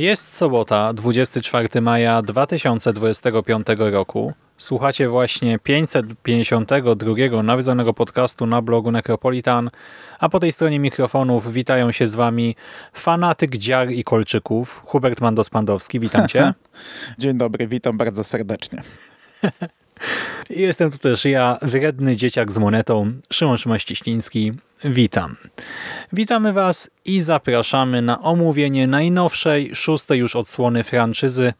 Jest sobota, 24 maja 2025 roku. Słuchacie właśnie 552 nawiedzonego podcastu na blogu Necropolitan, a po tej stronie mikrofonów witają się z wami fanatyk dziar i kolczyków, Hubert Mandos-Pandowski, witam cię. Dzień dobry, witam bardzo serdecznie. Jestem tu też ja, wredny dzieciak z monetą, Szymon Szymaściśliński. Witam. Witamy Was i zapraszamy na omówienie najnowszej, szóstej już odsłony franczyzy,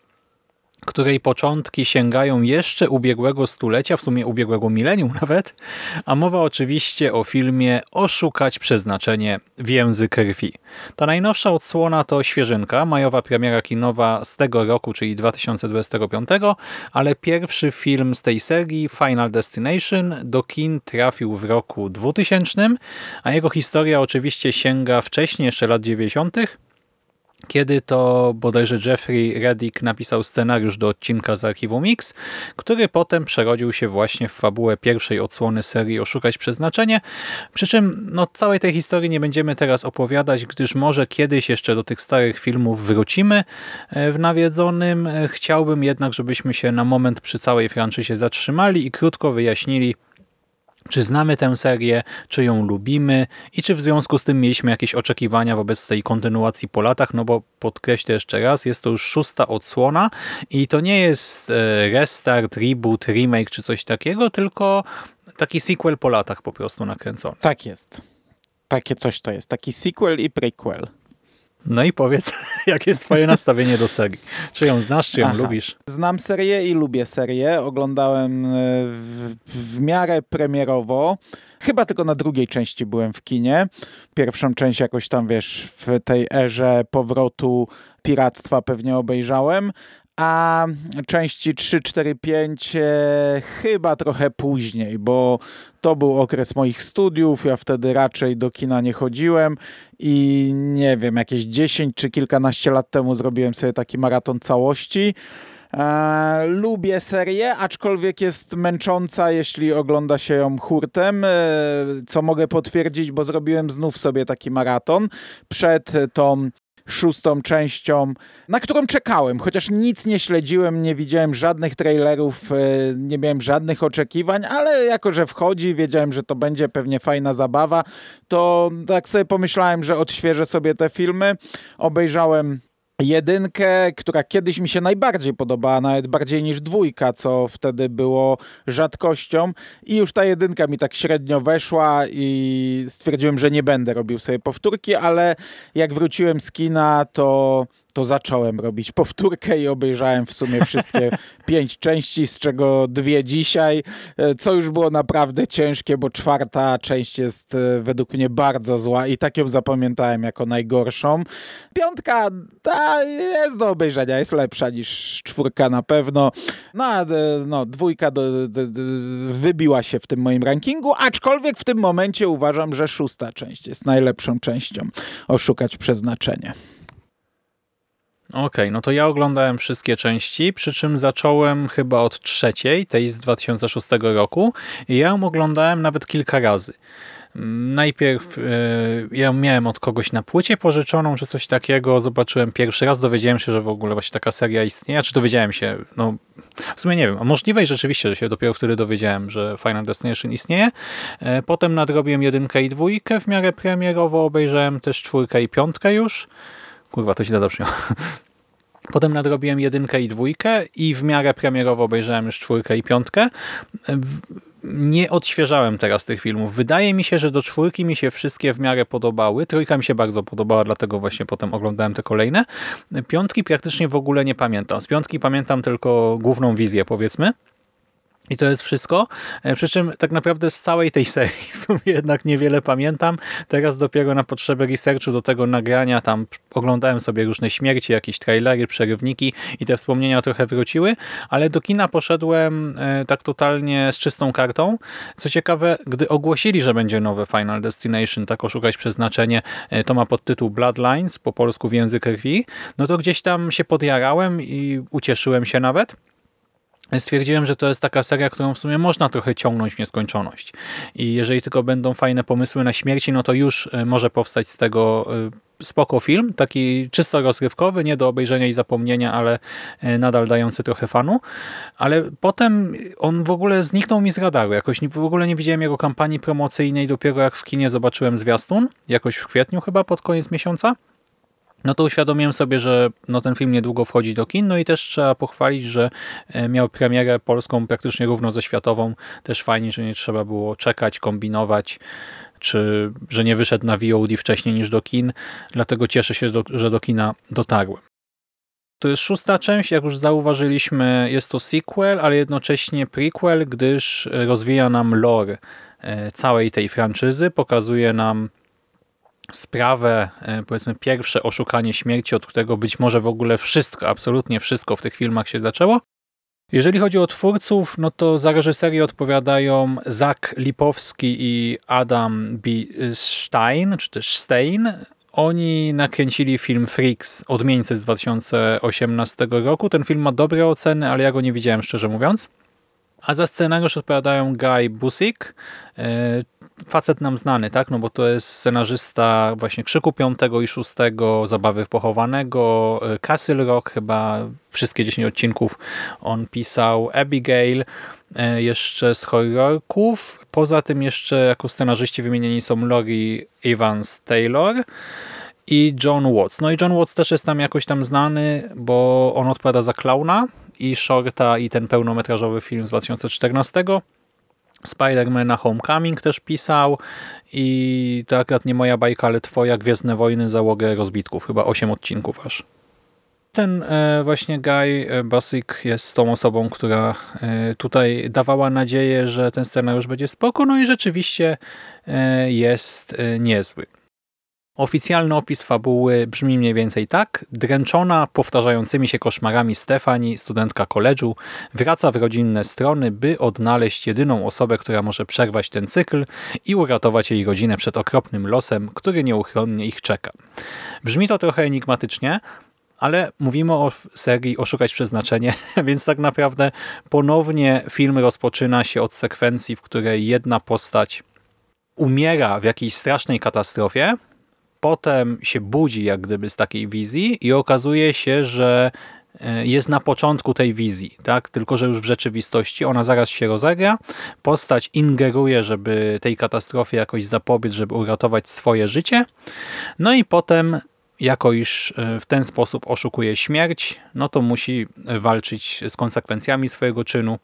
której początki sięgają jeszcze ubiegłego stulecia, w sumie ubiegłego milenium nawet, a mowa oczywiście o filmie Oszukać przeznaczenie więzy krwi. Ta najnowsza odsłona to świeżynka, majowa premiera kinowa z tego roku, czyli 2025, ale pierwszy film z tej serii, Final Destination, do kin trafił w roku 2000, a jego historia oczywiście sięga wcześniej, jeszcze lat 90., kiedy to bodajże Jeffrey Reddick napisał scenariusz do odcinka z archiwum Mix, który potem przerodził się właśnie w fabułę pierwszej odsłony serii Oszukać Przeznaczenie. Przy czym no, całej tej historii nie będziemy teraz opowiadać, gdyż może kiedyś jeszcze do tych starych filmów wrócimy e, w nawiedzonym. E, Chciałbym jednak, żebyśmy się na moment przy całej franczyzie zatrzymali i krótko wyjaśnili, czy znamy tę serię, czy ją lubimy i czy w związku z tym mieliśmy jakieś oczekiwania wobec tej kontynuacji po latach, no bo podkreślę jeszcze raz, jest to już szósta odsłona i to nie jest e, restart, reboot, remake czy coś takiego, tylko taki sequel po latach po prostu nakręcony. Tak jest. Takie coś to jest. Taki sequel i prequel. No i powiedz, jakie jest twoje nastawienie do serii? Czy ją znasz, czy ją Aha. lubisz? Znam serię i lubię serię. Oglądałem e, w, w miarę premierowo. Chyba tylko na drugiej części byłem w kinie. Pierwszą część jakoś tam, wiesz, w tej erze powrotu piractwa pewnie obejrzałem. A części 3, 4, 5 e, chyba trochę później, bo to był okres moich studiów. Ja wtedy raczej do kina nie chodziłem i nie wiem, jakieś 10 czy kilkanaście lat temu zrobiłem sobie taki maraton całości. E, lubię serię, aczkolwiek jest męcząca, jeśli ogląda się ją hurtem, e, co mogę potwierdzić, bo zrobiłem znów sobie taki maraton przed tą szóstą częścią, na którą czekałem, chociaż nic nie śledziłem, nie widziałem żadnych trailerów, e, nie miałem żadnych oczekiwań, ale jako, że wchodzi, wiedziałem, że to będzie pewnie fajna zabawa, to tak sobie pomyślałem, że odświeżę sobie te filmy. Obejrzałem jedynkę, która kiedyś mi się najbardziej podobała, nawet bardziej niż dwójka, co wtedy było rzadkością. I już ta jedynka mi tak średnio weszła i stwierdziłem, że nie będę robił sobie powtórki, ale jak wróciłem z kina, to to zacząłem robić powtórkę i obejrzałem w sumie wszystkie pięć części, z czego dwie dzisiaj, e, co już było naprawdę ciężkie, bo czwarta część jest e, według mnie bardzo zła i tak ją zapamiętałem jako najgorszą. Piątka ta jest do obejrzenia, jest lepsza niż czwórka na pewno. No, a, e, no dwójka do, do, do, wybiła się w tym moim rankingu, aczkolwiek w tym momencie uważam, że szósta część jest najlepszą częścią. Oszukać przeznaczenie. Okej, no to ja oglądałem wszystkie części, przy czym zacząłem chyba od trzeciej, tej z 2006 roku i ja ją oglądałem nawet kilka razy. Najpierw e, ja miałem od kogoś na płycie pożyczoną, czy coś takiego, zobaczyłem pierwszy raz, dowiedziałem się, że w ogóle właśnie taka seria istnieje, czy dowiedziałem się, no w sumie nie wiem, a możliwe i rzeczywiście, że się dopiero wtedy dowiedziałem, że Final Destination istnieje. E, Potem nadrobiłem jedynkę i dwójkę w miarę premierowo, obejrzałem też czwórkę i piątkę już. Kurwa, to źle zabrzmiało. Potem nadrobiłem jedynkę i dwójkę i w miarę premierowo obejrzałem już czwórkę i piątkę. Nie odświeżałem teraz tych filmów. Wydaje mi się, że do czwórki mi się wszystkie w miarę podobały. Trójka mi się bardzo podobała, dlatego właśnie potem oglądałem te kolejne. Piątki praktycznie w ogóle nie pamiętam. Z piątki pamiętam tylko główną wizję, powiedzmy I to jest wszystko. E, przy czym tak naprawdę z całej tej serii w sumie jednak niewiele pamiętam. Teraz dopiero na potrzeby researchu do tego nagrania tam oglądałem sobie różne śmierci, jakieś trailery, przerywniki i te wspomnienia trochę wróciły, ale do kina poszedłem e, tak totalnie z czystą kartą. Co ciekawe, gdy ogłosili, że będzie nowe Final Destination, tak oszukać przeznaczenie, e, to ma podtytuł Bloodlines, po polsku w język krwi, no to gdzieś tam się podjarałem i ucieszyłem się nawet stwierdziłem, że to jest taka seria, którą w sumie można trochę ciągnąć w nieskończoność. I jeżeli tylko będą fajne pomysły na śmierci, no to już e, może powstać z tego e, spoko film, taki czysto rozrywkowy, nie do obejrzenia i zapomnienia, ale e, nadal dający trochę fanu. Ale potem on w ogóle zniknął mi z radaru. Jakoś w ogóle nie widziałem jego kampanii promocyjnej, dopiero jak w kinie zobaczyłem zwiastun, jakoś w kwietniu chyba, pod koniec miesiąca no to uświadomiłem sobie, że no ten film niedługo wchodzi do kin, no i też trzeba pochwalić, że e, miał premierę polską praktycznie równo ze światową. Też fajnie, że nie trzeba było czekać, kombinować, czy że nie wyszedł na VOD wcześniej niż do kin, dlatego cieszę się, że do kina dotarłem. To jest szósta część, jak już zauważyliśmy, jest to sequel, ale jednocześnie prequel, gdyż rozwija nam lore e, całej tej franczyzy, pokazuje nam sprawę, e, powiedzmy pierwsze oszukanie śmierci, od którego być może w ogóle wszystko, absolutnie wszystko w tych filmach się zaczęło. Jeżeli chodzi o twórców, no to za reżyserię odpowiadają Zach Lipowski i Adam B. Stein, czy też Stein. Oni nakręcili film Freaks, Odmieńcy z 2018 roku. Ten film ma dobre oceny, ale ja go nie widziałem, szczerze mówiąc. A za scenariusz odpowiadają Guy Busick, e, facet nam znany, tak? No bo to jest scenarzysta właśnie Krzyku Piątego i Szóstego, Zabawy Pochowanego, e, Castle Rock, chyba wszystkie 10 odcinków on pisał, Abigail, e, jeszcze z horrorków. Poza tym jeszcze jako scenarzyści wymienieni są Lori Evans-Taylor i John Watts. No i John Watts też jest tam jakoś tam znany, bo on odpowiada za Klauna i Shorta i ten pełnometrażowy film z 2014. Spider-Mana Homecoming też pisał i to akurat nie moja bajka, ale twoja Gwiezdne Wojny, załogę rozbitków, chyba 8 odcinków aż. Ten e, właśnie Guy e, Basic jest tą osobą, która e, tutaj dawała nadzieję, że ten scenariusz będzie spoko, no i rzeczywiście jest niezły. Oficjalny opis fabuły brzmi mniej więcej tak. Dręczona powtarzającymi się koszmarami Stefani, studentka koledżu, wraca w rodzinne strony, by odnaleźć jedyną osobę, która może przerwać ten cykl i uratować jej rodzinę przed okropnym losem, który nieuchronnie ich czeka. Brzmi to trochę enigmatycznie, ale mówimy o serii Oszukać Przeznaczenie, więc tak naprawdę ponownie film rozpoczyna się od sekwencji, w której jedna postać umiera w jakiejś strasznej katastrofie, potem się budzi jak gdyby z takiej wizji i okazuje się, że e, jest na początku tej wizji, tak? tylko że już w rzeczywistości ona zaraz się rozegra, postać ingeruje, żeby tej katastrofie jakoś zapobiec, żeby uratować swoje życie, no i potem jako iż e, w ten sposób oszukuje śmierć, no to musi walczyć z konsekwencjami swojego czynu,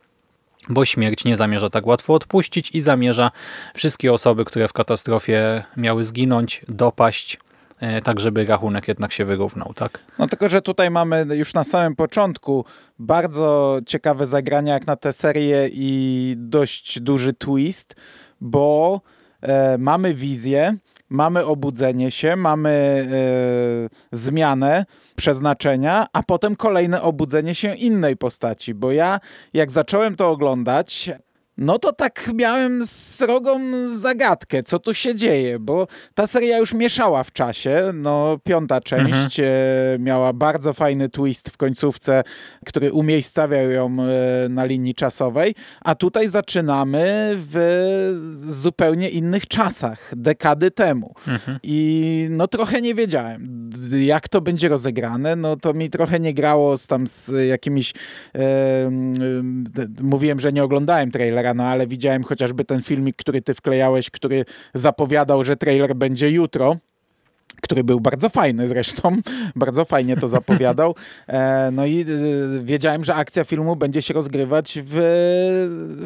bo śmierć nie zamierza tak łatwo odpuścić i zamierza wszystkie osoby, które w katastrofie miały zginąć, dopaść, e, tak żeby rachunek jednak się wyrównał, tak? No tylko, że tutaj mamy już na samym początku bardzo ciekawe zagrania jak na tę serię i dość duży twist, bo e, mamy wizję, mamy obudzenie się, mamy e, zmianę przeznaczenia, a potem kolejne obudzenie się innej postaci, bo ja jak zacząłem to oglądać, no to tak miałem srogą zagadkę, co tu się dzieje, bo ta seria już mieszała w czasie. No, piąta część mhm. E, miała bardzo fajny twist w końcówce, który umiejscawiał ją e, na linii czasowej, a tutaj zaczynamy w zupełnie innych czasach, dekady temu. Mhm. I no trochę nie wiedziałem, jak to będzie rozegrane. No to mi trochę nie grało z tam z jakimiś... E, e, mówiłem, że nie oglądałem trailera, no ale widziałem chociażby ten filmik, który ty wklejałeś, który zapowiadał, że trailer będzie jutro który był bardzo fajny zresztą, bardzo fajnie to zapowiadał. E, no i e, wiedziałem, że akcja filmu będzie się rozgrywać w,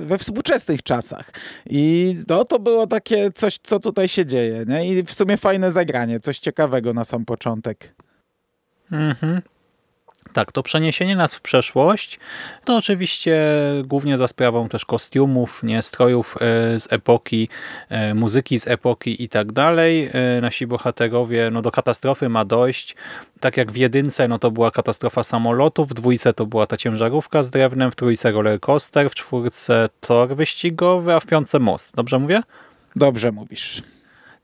we współczesnych czasach. I no, to było takie coś, co tutaj się dzieje. Nie? I w sumie fajne zagranie, coś ciekawego na sam początek. Mhm. Tak, to przeniesienie nas w przeszłość to oczywiście głównie za sprawą też kostiumów, nie strojów e, z epoki, e, muzyki z epoki i tak dalej. E, nasi bohaterowie no do katastrofy ma dojść. Tak jak w jedynce no to była katastrofa samolotu, w dwójce to była ta ciężarówka z drewnem, w trójce roller coaster, w czwórce tor wyścigowy, a w piątce most. Dobrze mówię? Dobrze mówisz.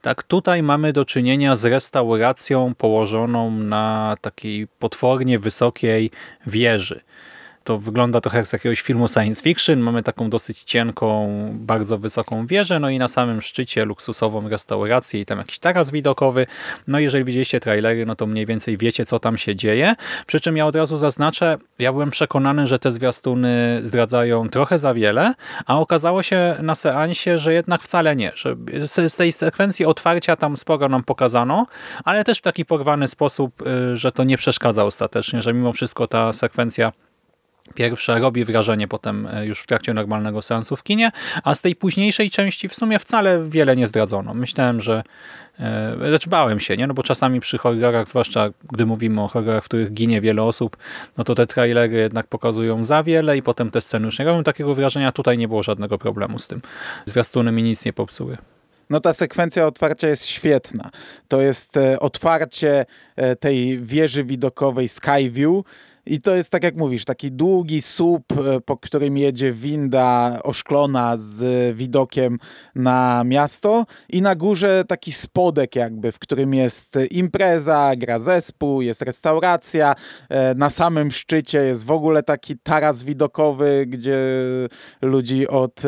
Tak, tutaj mamy do czynienia z restauracją położoną na takiej potwornie wysokiej wieży to wygląda trochę jak z jakiegoś filmu science fiction. Mamy taką dosyć cienką, bardzo wysoką wieżę, no i na samym szczycie luksusową restaurację i tam jakiś taras widokowy. No jeżeli widzieliście trailery, no to mniej więcej wiecie, co tam się dzieje. Przy czym ja od razu zaznaczę, ja byłem przekonany, że te zwiastuny zdradzają trochę za wiele, a okazało się na seansie, że jednak wcale nie. Że z tej sekwencji otwarcia tam sporo nam pokazano, ale też w taki porwany sposób, y, że to nie przeszkadza ostatecznie, że mimo wszystko ta sekwencja Pierwsze robi wrażenie potem e, już w trakcie normalnego seansu w kinie, a z tej późniejszej części w sumie wcale wiele nie zdradzono. Myślałem, że e, lecz bałem się, nie? No bo czasami przy horrorach, zwłaszcza gdy mówimy o horrorach, w których ginie wiele osób, no to te trailery jednak pokazują za wiele i potem te sceny już nie robią takiego wrażenia. Tutaj nie było żadnego problemu z tym. Zwiastuny mi nic nie popsuły. No ta sekwencja otwarcia jest świetna. To jest e, otwarcie tej wieży widokowej Skyview, i to jest, tak jak mówisz, taki długi słup, e, po którym jedzie winda oszklona z widokiem na miasto i na górze taki spodek jakby, w którym jest impreza, gra zespół, jest restauracja. E, na samym szczycie jest w ogóle taki taras widokowy, gdzie ludzi od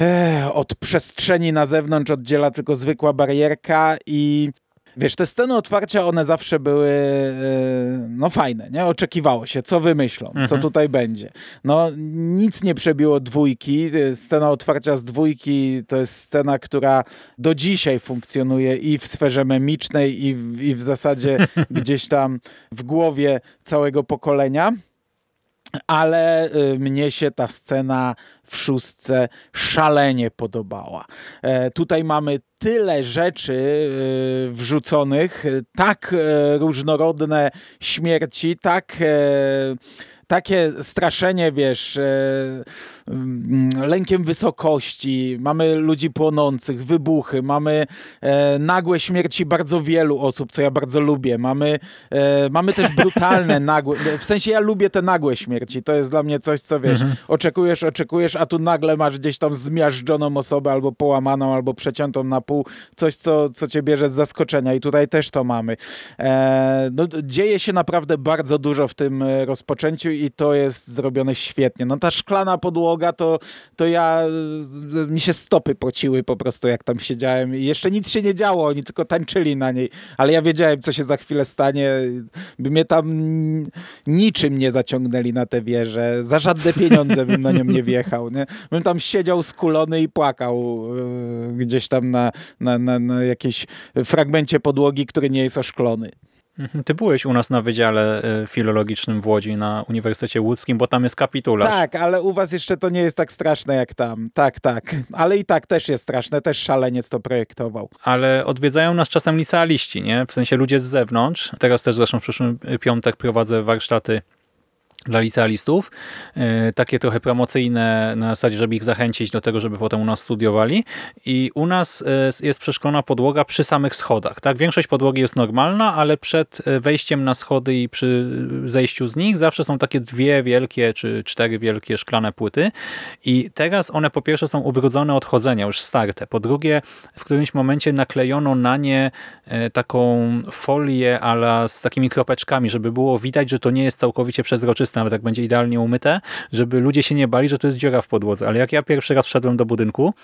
e, od przestrzeni na zewnątrz oddziela tylko zwykła barierka i Wiesz, te sceny otwarcia, one zawsze były e, no fajne, nie? Oczekiwało się, co wymyślą, mhm. co tutaj będzie. No nic nie przebiło dwójki. E, scena otwarcia z dwójki to jest scena, która do dzisiaj funkcjonuje i w sferze memicznej i w, i w zasadzie gdzieś tam w głowie całego pokolenia ale y, mnie się ta scena w szóstce szalenie podobała. E, tutaj mamy tyle rzeczy y, wrzuconych, tak e, różnorodne śmierci, tak takie straszenie, wiesz, lękiem wysokości, mamy ludzi płonących, wybuchy, mamy e, nagłe śmierci bardzo wielu osób, co ja bardzo lubię. Mamy, e, mamy też brutalne, nagłe, w sensie ja lubię te nagłe śmierci. To jest dla mnie coś, co wiesz, mhm. oczekujesz, oczekujesz, a tu nagle masz gdzieś tam zmiażdżoną osobę albo połamaną, albo przeciętą na pół. Coś, co, co cię bierze z zaskoczenia i tutaj też to mamy. E, no, dzieje się naprawdę bardzo dużo w tym e, rozpoczęciu i to jest zrobione świetnie. No ta szklana podłoga to, to ja, mi się stopy pociły po prostu, jak tam siedziałem. I jeszcze nic się nie działo, oni tylko tańczyli na niej. Ale ja wiedziałem, co się za chwilę stanie. By mnie tam niczym nie zaciągnęli na tę wieżę. Za żadne pieniądze bym na nią nie wjechał. Nie? Bym tam siedział skulony i płakał yy, gdzieś tam na, na, na, na jakimś fragmencie podłogi, który nie jest oszklony. Mhm. Ty byłeś u nas na Wydziale e, Filologicznym w Łodzi na Uniwersytecie Łódzkim, bo tam jest kapitularz. Tak, ale u was jeszcze to nie jest tak straszne jak tam. Tak, tak. Ale i tak też jest straszne, też szaleniec to projektował. Ale odwiedzają nas czasem licealiści, nie? W sensie ludzie z zewnątrz. Teraz też zresztą w przyszłym piątek prowadzę warsztaty dla licealistów, e, takie trochę promocyjne na zasadzie, żeby ich zachęcić do tego, żeby potem u nas studiowali i u nas e, jest przeszkolona podłoga przy samych schodach. Tak, Większość podłogi jest normalna, ale przed e, wejściem na schody i przy zejściu z nich zawsze są takie dwie wielkie czy cztery wielkie szklane płyty i teraz one po pierwsze są ubrudzone od chodzenia, już starte. Po drugie w którymś momencie naklejono na nie taką folię ala z takimi kropeczkami, żeby było widać, że to nie jest całkowicie przezroczyste nawet jak będzie idealnie umyte, żeby ludzie się nie bali, że to jest dziura w podłodze. Ale jak ja pierwszy raz wszedłem do budynku,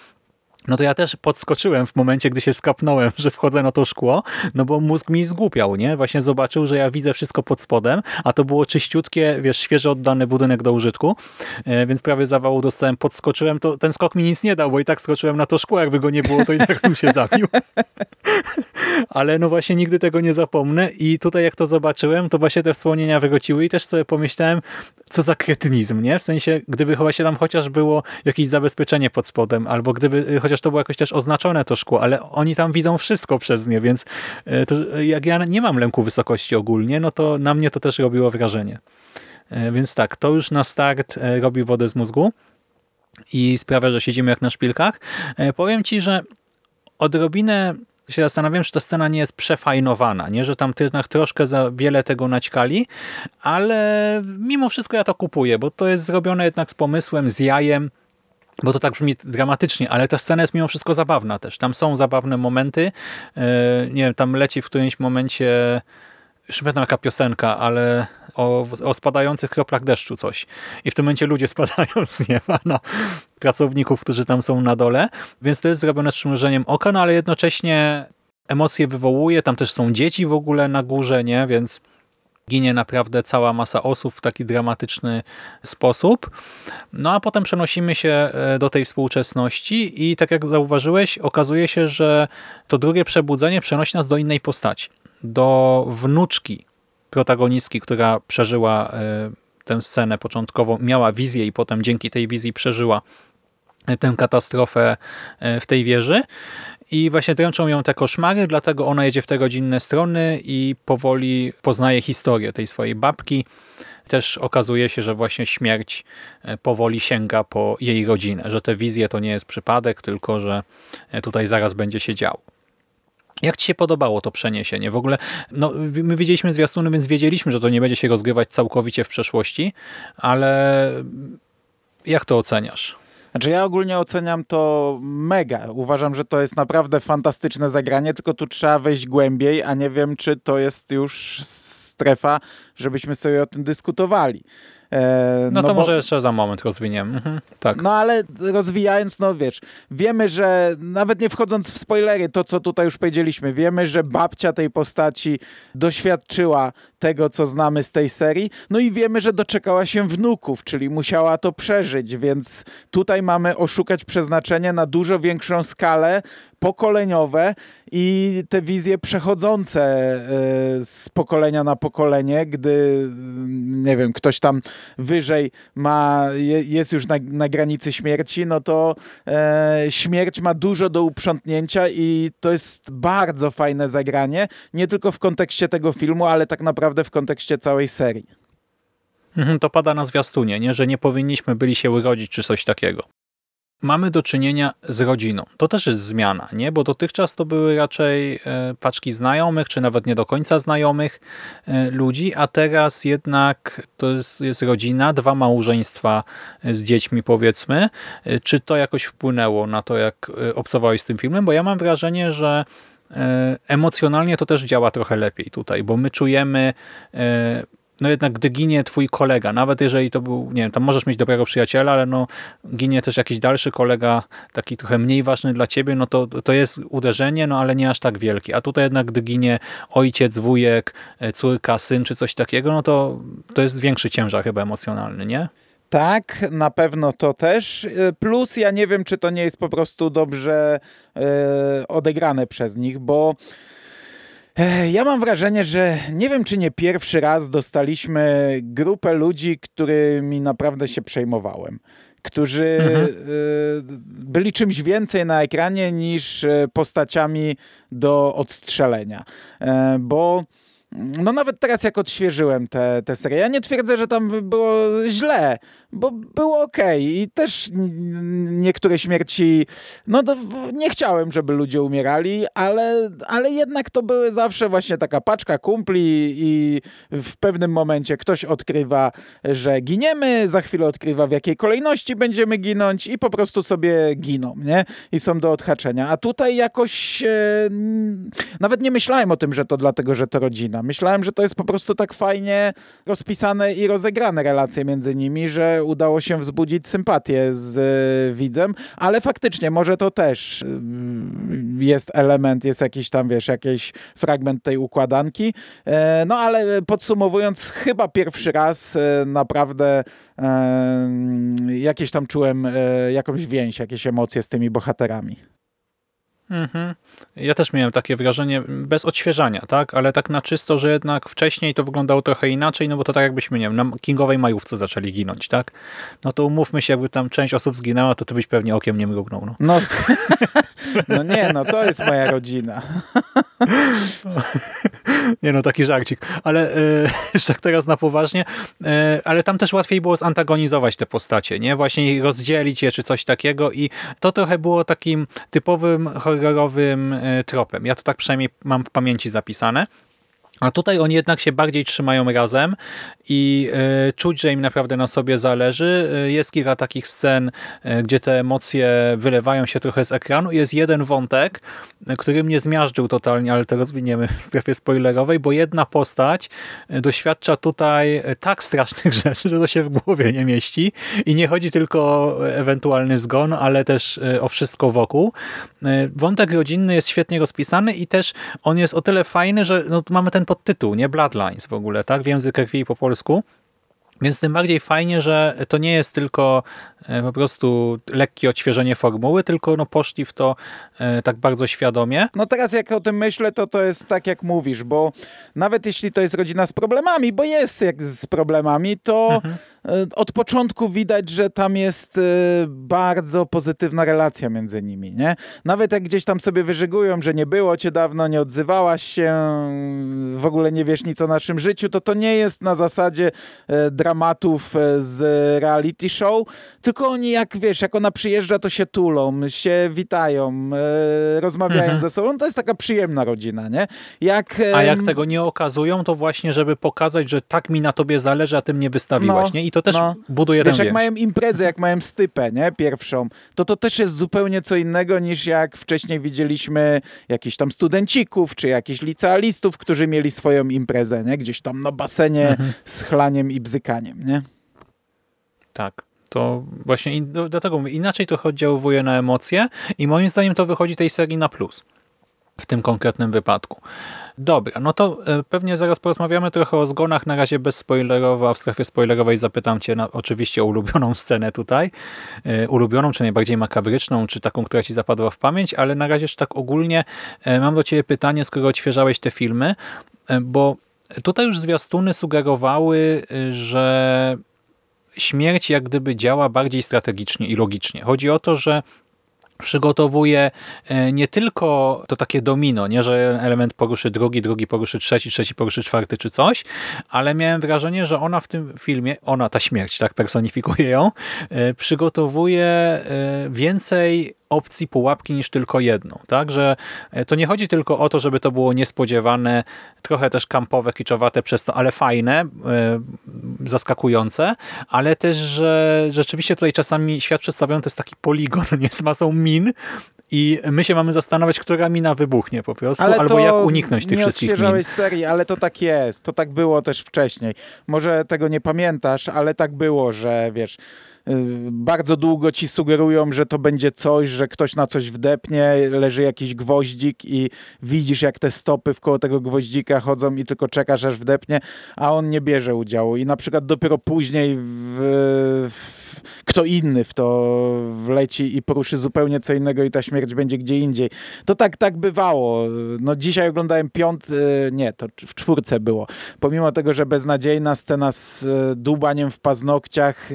no to ja też podskoczyłem w momencie, gdy się skapnąłem, że wchodzę na to szkło, no bo mózg mi zgłupiał, nie? Właśnie zobaczył, że ja widzę wszystko pod spodem, a to było czyściutkie, wiesz, świeżo oddany budynek do użytku, e, więc prawie zawału dostałem, podskoczyłem, to ten skok mi nic nie dał, bo i tak skoczyłem na to szkło, jakby go nie było, to i tak bym się zabił. ale no właśnie nigdy tego nie zapomnę i tutaj jak to zobaczyłem, to właśnie te wspomnienia wróciły i też sobie pomyślałem, co za kretynizm, nie? W sensie, gdyby chyba się tam chociaż było jakieś zabezpieczenie pod spodem, albo gdyby y, chociaż to było jakoś też oznaczone to szkło, ale oni tam widzą wszystko przez nie, więc to, jak ja nie mam lęku wysokości ogólnie, no to na mnie to też robiło wrażenie. Y, więc tak, to już na start robi wodę z mózgu i sprawia, że siedzimy jak na szpilkach. Powiem Ci, że odrobinę się zastanawiam, czy ta scena nie jest przefajnowana, nie, że tam jednak troszkę za wiele tego naćkali, ale mimo wszystko ja to kupuję, bo to jest zrobione jednak z pomysłem, z jajem, bo to tak brzmi dramatycznie, ale ta scena jest mimo wszystko zabawna też. Tam są zabawne momenty. E, nie wiem, tam leci w którymś momencie już nie pamiętam jaka piosenka, ale o, o spadających kroplach deszczu coś. I w tym momencie ludzie spadają z nieba na pracowników, którzy tam są na dole. Więc to jest zrobione z przymrużeniem oka, no ale jednocześnie emocje wywołuje. Tam też są dzieci w ogóle na górze, nie? Więc ginie naprawdę cała masa osób w taki dramatyczny sposób. No a potem przenosimy się e, do tej współczesności i tak jak zauważyłeś, okazuje się, że to drugie przebudzenie przenosi nas do innej postaci. Do wnuczki protagonistki, która przeżyła e, tę scenę początkowo, miała wizję i potem dzięki tej wizji przeżyła e, tę katastrofę w tej wieży. I właśnie dręczą ją te koszmary, dlatego ona jedzie w te rodzinne strony i powoli poznaje historię tej swojej babki. Też okazuje się, że właśnie śmierć e, powoli sięga po jej rodzinę, że te wizje to nie jest przypadek, tylko że e, tutaj zaraz będzie się działo. Jak Ci się podobało to przeniesienie? W ogóle, no, my widzieliśmy zwiastuny, więc wiedzieliśmy, że to nie będzie się rozgrywać całkowicie w przeszłości, ale jak to oceniasz? Znaczy ja ogólnie oceniam to mega. Uważam, że to jest naprawdę fantastyczne zagranie, tylko tu trzeba wejść głębiej, a nie wiem, czy to jest już strefa, żebyśmy sobie o tym dyskutowali. E, no, no to bo, może jeszcze za moment rozwiniemy. Mhm, tak. No ale rozwijając, no wiesz, wiemy, że nawet nie wchodząc w spoilery, to co tutaj już powiedzieliśmy, wiemy, że babcia tej postaci doświadczyła tego, co znamy z tej serii, no i wiemy, że doczekała się wnuków, czyli musiała to przeżyć, więc tutaj mamy oszukać przeznaczenie na dużo większą skalę, pokoleniowe i te wizje przechodzące e, z pokolenia na pokolenie, gdy nie wiem, ktoś tam wyżej ma, jest już na, na granicy śmierci, no to e, śmierć ma dużo do uprzątnięcia i to jest bardzo fajne zagranie, nie tylko w kontekście tego filmu, ale tak naprawdę w kontekście całej serii. Mhm, to pada na zwiastunie, nie? że nie powinniśmy byli się urodzić czy coś takiego mamy do czynienia z rodziną. To też jest zmiana, nie? bo dotychczas to były raczej e, paczki znajomych, czy nawet nie do końca znajomych e, ludzi, a teraz jednak to jest, jest rodzina, dwa małżeństwa z dziećmi powiedzmy. E, czy to jakoś wpłynęło na to, jak obcowałeś z tym filmem? Bo ja mam wrażenie, że emocjonalnie to też działa trochę lepiej tutaj, bo my czujemy no jednak gdy ginie twój kolega, nawet jeżeli to był, nie wiem, tam możesz mieć dobrego przyjaciela, ale no ginie też jakiś dalszy kolega, taki trochę mniej ważny dla ciebie, no to, to jest uderzenie, no ale nie aż tak wielkie. A tutaj jednak gdy ginie ojciec, wujek, e, córka, syn czy coś takiego, no to, to jest większy ciężar chyba emocjonalny, nie? Tak, na pewno to też. E, plus ja nie wiem, czy to nie jest po prostu dobrze e, odegrane przez nich, bo ja mam wrażenie, że nie wiem, czy nie pierwszy raz dostaliśmy grupę ludzi, którymi naprawdę się przejmowałem. Którzy mhm. E, byli czymś więcej na ekranie niż e, postaciami do odstrzelenia. E, bo no nawet teraz jak odświeżyłem tę te, te serię, ja nie twierdzę, że tam było źle, bo było ok i też niektóre śmierci, no nie chciałem, żeby ludzie umierali, ale, ale jednak to były zawsze właśnie taka paczka kumpli i w pewnym momencie ktoś odkrywa, że giniemy, za chwilę odkrywa w jakiej kolejności będziemy ginąć i po prostu sobie giną, nie? I są do odhaczenia. A tutaj jakoś e, nawet nie myślałem o tym, że to dlatego, że to rodzina. Myślałem, że to jest po prostu tak fajnie rozpisane i rozegrane relacje między nimi, że udało się wzbudzić sympatię z e, widzem, ale faktycznie może to też mm, jest element, jest jakiś tam, wiesz, jakiś fragment tej układanki. E, no ale podsumowując, chyba pierwszy raz e, naprawdę jakieś tam czułem jakąś więź, jakieś emocje z tymi bohaterami. Mhm. Ja też miałem takie wrażenie, bez odświeżania, tak? Ale tak na czysto, że jednak wcześniej to wyglądało trochę inaczej, no bo to tak jakbyśmy, nie wiem, na kingowej majówce zaczęli ginąć, tak? No to umówmy się, jakby tam część osób zginęła, to ty byś pewnie okiem nie mrugnął, no. No, no nie, no to jest moja rodzina. Nie no, taki żarcik. Ale e, już tak teraz na poważnie, e, ale tam też łatwiej było zantagonizować te postacie, nie? Właśnie rozdzielić je czy coś takiego i to trochę było takim typowym horrorowym e, tropem. Ja to tak przynajmniej mam w pamięci zapisane. A tutaj oni jednak się bardziej trzymają razem i y, czuć, że im naprawdę na sobie zależy. Y, jest kilka takich scen, y, gdzie te emocje wylewają się trochę z ekranu. Jest jeden wątek, który mnie zmiażdżył totalnie, ale to rozwiniemy w strefie spoilerowej, bo jedna postać doświadcza tutaj tak strasznych rzeczy, że to się w głowie nie mieści i nie chodzi tylko o ewentualny zgon, ale też o wszystko wokół. Wątek rodzinny jest świetnie rozpisany i też on jest o tyle fajny, że no, mamy ten podtytuł, nie Bloodlines w ogóle, tak? W języku krwi po polsku. Więc tym bardziej fajnie, że to nie jest tylko e, po prostu lekkie odświeżenie formuły, tylko no poszli w to e, tak bardzo świadomie. No teraz jak o tym myślę, to to jest tak jak mówisz, bo nawet jeśli to jest rodzina z problemami, bo jest jak z problemami, to mhm. E, od początku widać, że tam jest bardzo pozytywna relacja między nimi, nie? Nawet jak gdzieś tam sobie wyżygują, że nie było cię dawno, nie odzywałaś się, w ogóle nie wiesz nic o naszym życiu, to to nie jest na zasadzie dramatów e, z reality show, tylko oni jak, wiesz, jak ona przyjeżdża, to się tulą, się witają, e, rozmawiają mhm. ze sobą. To jest taka przyjemna rodzina, nie? Jak, a jak tego nie okazują, to właśnie, żeby pokazać, że tak mi na tobie zależy, a ty mnie wystawiłaś, no, nie? I to też no. buduje wiesz, ten jak mają imprezę, jak mają stypę, nie? Pierwszą, to to też jest zupełnie co innego niż jak wcześniej widzieliśmy jakichś tam studencików, czy jakichś licealistów, którzy mieli swoją imprezę, nie? Gdzieś tam na basenie mhm. z chlaniem i bzykaniem nie? Tak. To właśnie dlatego mówię, inaczej to oddziałuje na emocje i moim zdaniem to wychodzi tej serii na plus w tym konkretnym wypadku. Dobra, no to e, pewnie zaraz porozmawiamy trochę o zgonach, na razie bez spoilerowo, a w strefie spoilerowej zapytam Cię na, oczywiście o ulubioną scenę tutaj, e, ulubioną, czy najbardziej makabryczną, czy taką, która Ci zapadła w pamięć, ale na razie tak ogólnie e, mam do Ciebie pytanie, skoro odświeżałeś te filmy, bo Tutaj już zwiastuny sugerowały, że śmierć jak gdyby działa bardziej strategicznie i logicznie. Chodzi o to, że przygotowuje e, nie tylko to takie domino, nie, że element poruszy drugi, drugi poruszy trzeci, trzeci poruszy czwarty czy coś, ale miałem wrażenie, że ona w tym filmie, ona, ta śmierć, tak personifikuje ją, e, przygotowuje e, więcej opcji pułapki niż tylko jedną. Tak? Że to nie chodzi tylko o to, żeby to było niespodziewane, trochę też kampowe, kiczowate przez to, ale fajne, zaskakujące, ale też, że rzeczywiście tutaj czasami świat przedstawiony to jest taki poligon, nie z masą min i my się mamy zastanawiać, która mina wybuchnie po prostu, ale albo jak uniknąć tych wszystkich min. Nie serii, ale to tak jest. To tak było też wcześniej. Może tego nie pamiętasz, ale tak było, że wiesz bardzo długo ci sugerują, że to będzie coś, że ktoś na coś wdepnie, leży jakiś gwoździk i widzisz, jak te stopy w koło tego gwoździka chodzą i tylko czekasz, aż wdepnie, a on nie bierze udziału. I na przykład dopiero później w, w kto inny w to wleci i poruszy zupełnie co innego i ta śmierć będzie gdzie indziej. To tak, tak bywało. No dzisiaj oglądałem piąt, e, nie, to w czwórce było. Pomimo tego, że beznadziejna scena z e, dubaniem w paznokciach,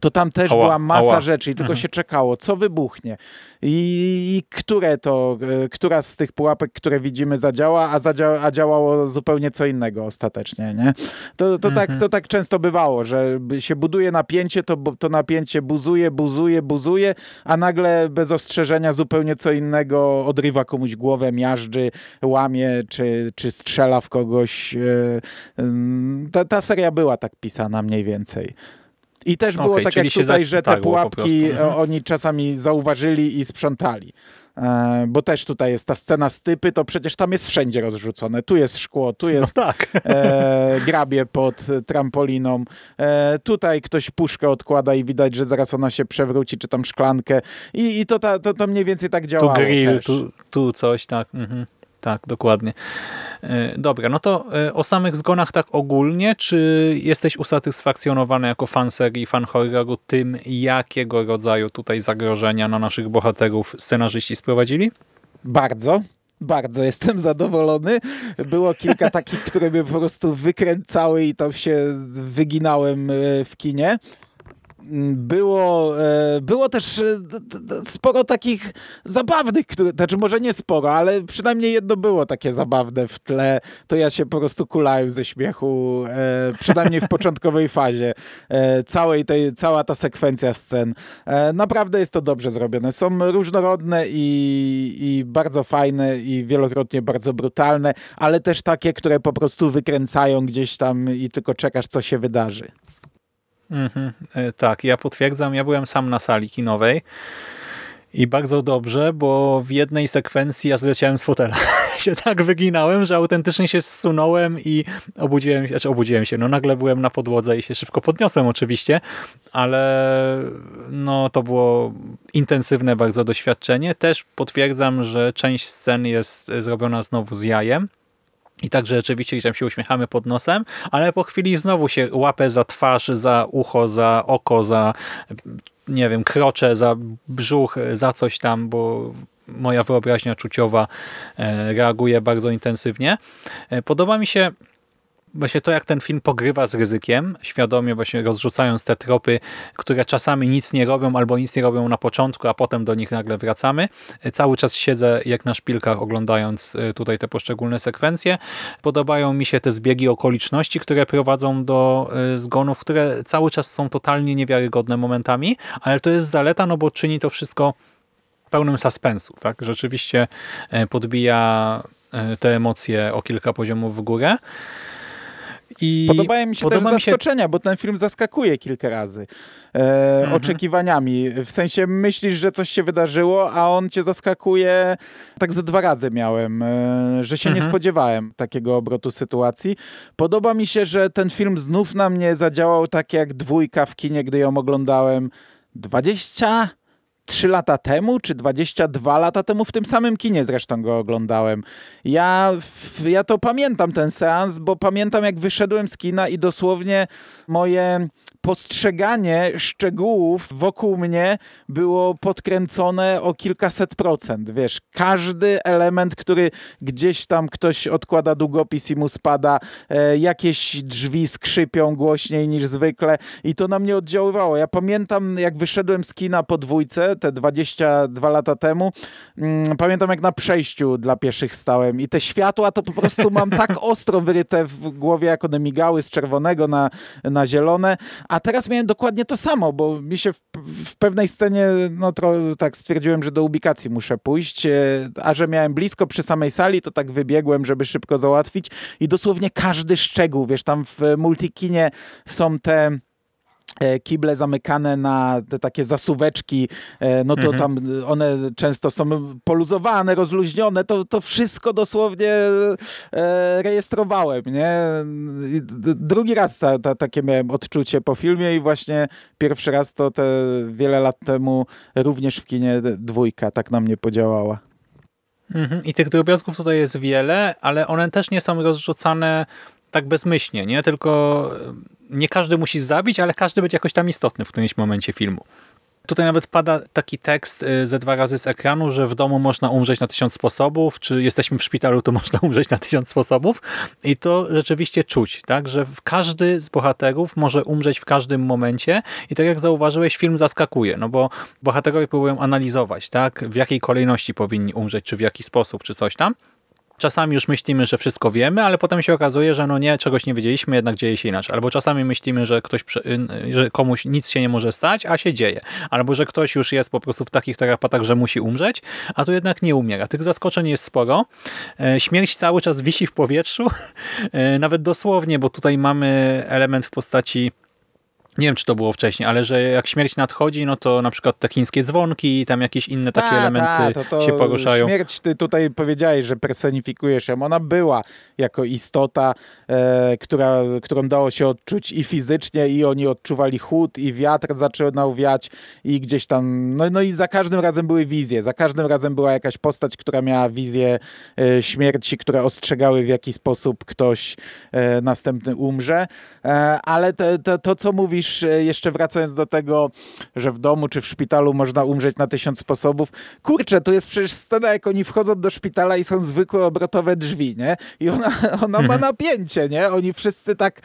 to tam też ała, była masa ała. rzeczy i tylko mhm. się czekało, co wybuchnie. I, I, które to, która z tych pułapek, które widzimy zadziała, a, zadziała, a działało zupełnie co innego ostatecznie, nie? To, to, tak, mhm. tak, to tak często bywało, że się buduje napięcie, to, to napięcie buzuje, buzuje, buzuje, a nagle bez ostrzeżenia zupełnie co innego odrywa komuś głowę, miażdży, łamie, czy, czy strzela w kogoś. E, ta, ta seria była tak pisana mniej więcej. I też było okay, tak jak tutaj, że te pułapki mhm. oni czasami zauważyli i sprzątali. E, bo też tutaj jest ta scena stypy, to przecież tam jest wszędzie rozrzucone. Tu jest szkło, tu jest no tak. e, grabie pod trampoliną. E, tutaj ktoś puszkę odkłada i widać, że zaraz ona się przewróci, czy tam szklankę. I, i to, ta, to, to mniej więcej tak działało Tu grill, tu, tu coś, tak. Mhm. Tak, dokładnie. E, dobra, no to e, o samych zgonach tak ogólnie, czy jesteś usatysfakcjonowany jako fan serii, fan horroru tym, jakiego rodzaju tutaj zagrożenia na naszych bohaterów scenarzyści sprowadzili? Bardzo. Bardzo jestem zadowolony. Było kilka takich, które mnie po prostu wykręcały i tam się wyginałem e, w kinie. Było, e, było też e, sporo takich zabawnych, które, znaczy może nie sporo, ale przynajmniej jedno było takie zabawne w tle. To ja się po prostu kulałem ze śmiechu, e, przynajmniej w początkowej fazie. Całej tej, cała ta sekwencja scen. Naprawdę jest to dobrze zrobione. Są różnorodne i, i bardzo fajne i wielokrotnie bardzo brutalne, ale też takie, które po prostu wykręcają gdzieś tam i tylko czekasz, co się wydarzy. Mhm, e, tak, ja potwierdzam, ja byłem sam na sali kinowej i bardzo dobrze, bo w jednej sekwencji ja zleciałem z fotela. się tak wyginałem, że autentycznie się zsunąłem i obudziłem się, znaczy obudziłem się, no nagle byłem na podłodze i się szybko podniosłem oczywiście, ale no to było intensywne bardzo doświadczenie. Też potwierdzam, że część scen jest zrobiona znowu z jajem, i także rzeczywiście gdzieś tam się uśmiechamy pod nosem, ale po chwili znowu się łapę za twarz, za ucho, za oko, za nie wiem, krocze, za brzuch, za coś tam, bo moja wyobraźnia czuciowa e, reaguje bardzo intensywnie. E, podoba mi się właśnie to, jak ten film pogrywa z ryzykiem, świadomie właśnie rozrzucając te tropy, które czasami nic nie robią albo nic nie robią na początku, a potem do nich nagle wracamy. Cały czas siedzę jak na szpilkach oglądając y, tutaj te poszczególne sekwencje. Podobają mi się te zbiegi okoliczności, które prowadzą do y, zgonów, które cały czas są totalnie niewiarygodne momentami, ale to jest zaleta, no bo czyni to wszystko pełnym suspensu. Tak? Rzeczywiście y, podbija te emocje o kilka poziomów w górę. I Podobają mi się podoba też zaskoczenia, się... bo ten film zaskakuje kilka razy e, mhm. oczekiwaniami. W sensie myślisz, że coś się wydarzyło, a on cię zaskakuje. Tak ze dwa razy miałem, e, że się mhm. nie spodziewałem takiego obrotu sytuacji. Podoba mi się, że ten film znów na mnie zadziałał tak jak dwójka w kinie, gdy ją oglądałem 20 3 lata temu, czy 22 lata temu, w tym samym kinie zresztą go oglądałem. Ja, ja to pamiętam ten seans, bo pamiętam jak wyszedłem z kina i dosłownie moje postrzeganie szczegółów wokół mnie było podkręcone o kilkaset procent. Wiesz, każdy element, który gdzieś tam ktoś odkłada długopis i mu spada, e, jakieś drzwi skrzypią głośniej niż zwykle i to na mnie oddziaływało. Ja pamiętam, jak wyszedłem z kina po dwójce, te 22 lata temu, mm, pamiętam jak na przejściu dla pieszych stałem i te światła to po prostu mam tak ostro wyryte w głowie, jak one migały z czerwonego na, na zielone, a teraz miałem dokładnie to samo, bo mi się w, w pewnej scenie, no to tak stwierdziłem, że do ubikacji muszę pójść, e, a że miałem blisko przy samej sali, to tak wybiegłem, żeby szybko załatwić. I dosłownie każdy szczegół, wiesz, tam w multikinie są te kible zamykane na te takie zasuweczki, e, no to mhm. tam one często są poluzowane, rozluźnione, to, to wszystko dosłownie e, rejestrowałem, nie? Drugi raz ta, ta, takie miałem odczucie po filmie i właśnie pierwszy raz to te wiele lat temu również w kinie dwójka tak na mnie podziałała. Mhm. I tych drobiazgów tutaj jest wiele, ale one też nie są rozrzucane tak bezmyślnie, nie? Tylko nie każdy musi zabić, ale każdy będzie jakoś tam istotny w którymś momencie filmu. Tutaj nawet pada taki tekst y, ze dwa razy z ekranu, że w domu można umrzeć na tysiąc sposobów, czy jesteśmy w szpitalu, to można umrzeć na tysiąc sposobów. I to rzeczywiście czuć, tak, że każdy z bohaterów może umrzeć w każdym momencie. I tak jak zauważyłeś, film zaskakuje, no bo bohaterowie próbują analizować, tak, w jakiej kolejności powinni umrzeć, czy w jaki sposób, czy coś tam. Czasami już myślimy, że wszystko wiemy, ale potem się okazuje, że no nie, czegoś nie wiedzieliśmy, jednak dzieje się inaczej. Albo czasami myślimy, że ktoś, że komuś nic się nie może stać, a się dzieje. Albo że ktoś już jest po prostu w takich tarapatach, że musi umrzeć, a tu jednak nie umiera. Tych zaskoczeń jest sporo. E, śmierć cały czas wisi w powietrzu, e, nawet dosłownie, bo tutaj mamy element w postaci nie wiem, czy to było wcześniej, ale że jak śmierć nadchodzi, no to na przykład te chińskie dzwonki i tam jakieś inne takie ta, elementy ta, to, to się poruszają. Śmierć, ty tutaj powiedziałeś, że personifikujesz ją. Ona była jako istota, e, która, którą dało się odczuć i fizycznie, i oni odczuwali chłód, i wiatr zaczynał wiać, i gdzieś tam, no, no i za każdym razem były wizje. Za każdym razem była jakaś postać, która miała wizję e, śmierci, które ostrzegały w jaki sposób ktoś e, następny umrze. E, ale te, te, to, co mówisz, mówisz, e, jeszcze wracając do tego, że w domu czy w szpitalu można umrzeć na tysiąc sposobów. Kurczę, tu jest przecież scena, jak oni wchodzą do szpitala i są zwykłe obrotowe drzwi, nie? I ona, ona ma napięcie, nie? Oni wszyscy tak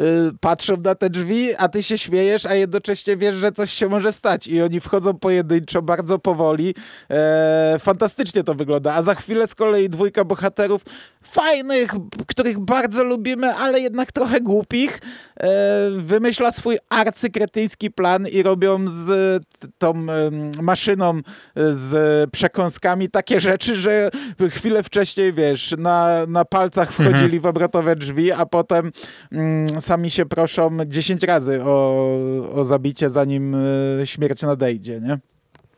y, patrzą na te drzwi, a ty się śmiejesz, a jednocześnie wiesz, że coś się może stać. I oni wchodzą pojedynczo, bardzo powoli. E, fantastycznie to wygląda. A za chwilę z kolei dwójka bohaterów fajnych, których bardzo lubimy, ale jednak trochę głupich, e, wymyśla swój arcykretyjski plan i robią z tą e, maszyną z przekąskami takie rzeczy, że chwilę wcześniej, wiesz, na, na palcach wchodzili mhm. w obrotowe drzwi, a potem mm, sami się proszą 10 razy o, o zabicie, zanim e, śmierć nadejdzie, nie?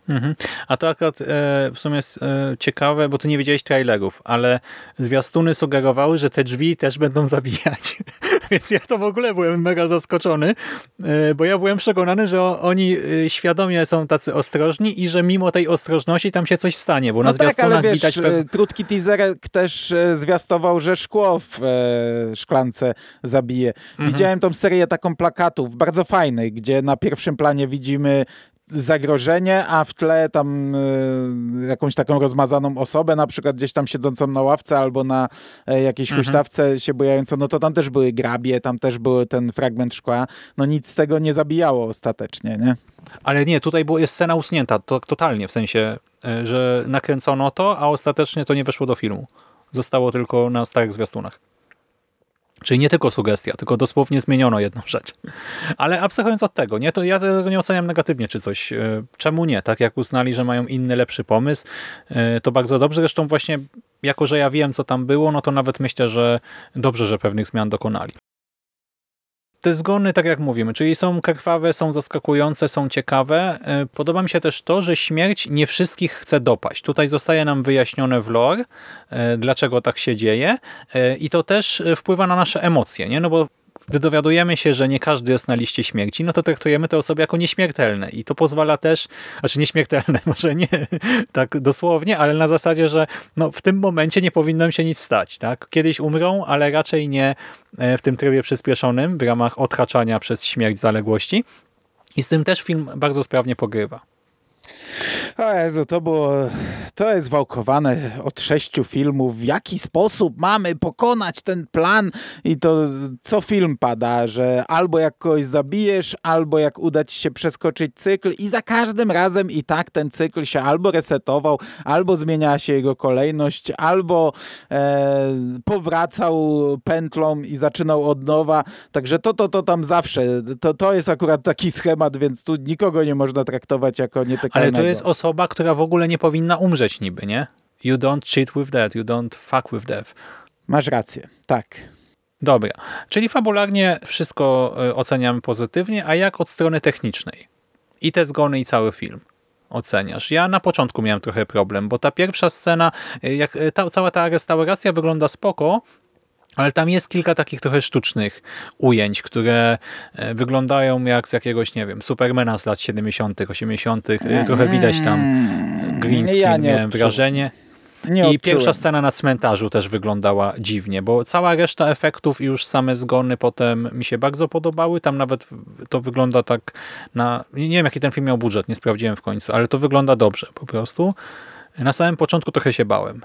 Mhm. A to akurat e, w sumie jest e, ciekawe, bo ty nie widziałeś trailerów, ale zwiastuny sugerowały, że te drzwi też będą zabijać. Więc ja to w ogóle byłem mega zaskoczony, e, bo ja byłem przekonany, że oni e, świadomie są tacy ostrożni i że mimo tej ostrożności tam się coś stanie, bo no na tak, ale wiesz, widać... Pe... Krótki teaser też e, zwiastował, że szkło w e, szklance zabije. Mhm. Widziałem tą serię taką plakatów, bardzo fajnej, gdzie na pierwszym planie widzimy zagrożenie, a w tle tam y, jakąś taką rozmazaną osobę, na przykład gdzieś tam siedzącą na ławce albo na y, jakiejś mhm. huśtawce się bojającą, no to tam też były grabie, tam też był ten fragment szkła. No nic z tego nie zabijało ostatecznie, nie? Ale nie, tutaj było, jest scena usunięta, to totalnie, w sensie, y, że nakręcono to, a ostatecznie to nie weszło do filmu. Zostało tylko na starych zwiastunach. Czyli nie tylko sugestia, tylko dosłownie zmieniono jedną rzecz. Ale abstrahując od tego, nie, to ja tego nie oceniam negatywnie czy coś. E, czemu nie? Tak jak uznali, że mają inny, lepszy pomysł, e, to bardzo dobrze. Zresztą właśnie, jako że ja wiem, co tam było, no to nawet myślę, że dobrze, że pewnych zmian dokonali te zgony, tak jak mówimy, czyli są krwawe, są zaskakujące, są ciekawe. E, podoba mi się też to, że śmierć nie wszystkich chce dopaść. Tutaj zostaje nam wyjaśnione w lore, e, dlaczego tak się dzieje e, i to też wpływa na nasze emocje, nie? No bo gdy dowiadujemy się, że nie każdy jest na liście śmierci, no to traktujemy te osoby jako nieśmiertelne i to pozwala też, znaczy nieśmiertelne, może nie tak dosłownie, ale na zasadzie, że no, w tym momencie nie powinno im się nic stać. Tak? Kiedyś umrą, ale raczej nie e, w tym trybie przyspieszonym w ramach odhaczania przez śmierć zaległości. I z tym też film bardzo sprawnie pogrywa. O Jezu, to było, to jest wałkowane od sześciu filmów. W jaki sposób mamy pokonać ten plan? I to co film pada, że albo jak kogoś zabijesz, albo jak uda ci się przeskoczyć cykl i za każdym razem i tak ten cykl się albo resetował, albo zmieniała się jego kolejność, albo e, powracał pętlą i zaczynał od nowa. Także to, to, to tam zawsze, to, to jest akurat taki schemat, więc tu nikogo nie można traktować jako nietykalnego. Ale to jest osoba, która w ogóle nie powinna umrzeć niby, nie? You don't cheat with death, you don't fuck with death. Masz rację, tak. Dobra, czyli fabularnie wszystko e, oceniam pozytywnie, a jak od strony technicznej? I te zgony i cały film oceniasz? Ja na początku miałem trochę problem, bo ta pierwsza scena, e, jak e, ta, cała ta restauracja wygląda spoko, ale tam jest kilka takich trochę sztucznych ujęć, które e, wyglądają jak z jakiegoś, nie wiem, Supermana z lat 70., 80. Trochę widać tam green screen, ja miałem wrażenie. Nie I odczułem. pierwsza scena na cmentarzu też wyglądała dziwnie, bo cała reszta efektów i już same zgony potem mi się bardzo podobały. Tam nawet to wygląda tak na... Nie wiem, jaki ten film miał budżet, nie sprawdziłem w końcu, ale to wygląda dobrze po prostu. Na samym początku trochę się bałem.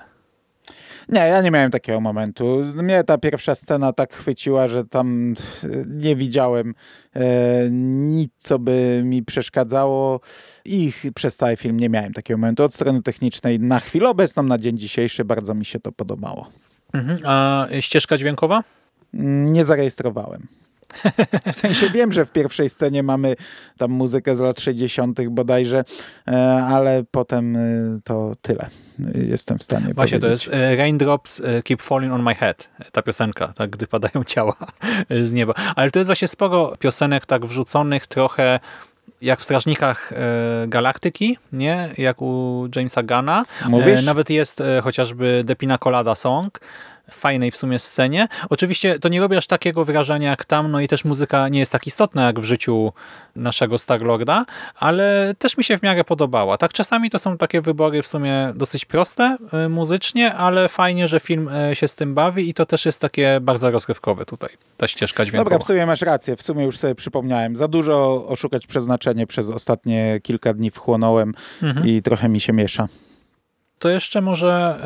Nie, ja nie miałem takiego momentu. Mnie ta pierwsza scena tak chwyciła, że tam nie widziałem e, nic, co by mi przeszkadzało i przez cały film nie miałem takiego momentu. Od strony technicznej na chwilę obecną, na dzień dzisiejszy bardzo mi się to podobało. Mhm. A ścieżka dźwiękowa? Nie zarejestrowałem. W sensie wiem, że w pierwszej scenie mamy tam muzykę z lat 60. bodajże, e, ale potem e, to tyle. Jestem w stanie Właśnie, powiedzieć. to jest e, Raindrops Keep Falling on My Head, ta piosenka, tak, gdy padają ciała z nieba. Ale to jest właśnie sporo piosenek tak wrzuconych trochę jak w Strażnikach Galaktyki, nie? Jak u Jamesa Gana. Mówisz? Nawet jest chociażby The Pina Colada Song, fajnej w sumie scenie. Oczywiście to nie robi aż takiego wrażenia jak tam, no i też muzyka nie jest tak istotna jak w życiu naszego Starlorda, ale też mi się w miarę podobała. Tak czasami to są takie wybory w sumie dosyć proste y, muzycznie, ale fajnie, że film y, się z tym bawi i to też jest takie bardzo rozrywkowe tutaj, ta ścieżka dźwiękowa. Dobra, w sumie masz rację, w sumie już sobie przypomniałem. Za dużo oszukać przeznaczenie przez ostatnie kilka dni wchłonąłem Mhm. i trochę mi się miesza. To jeszcze może,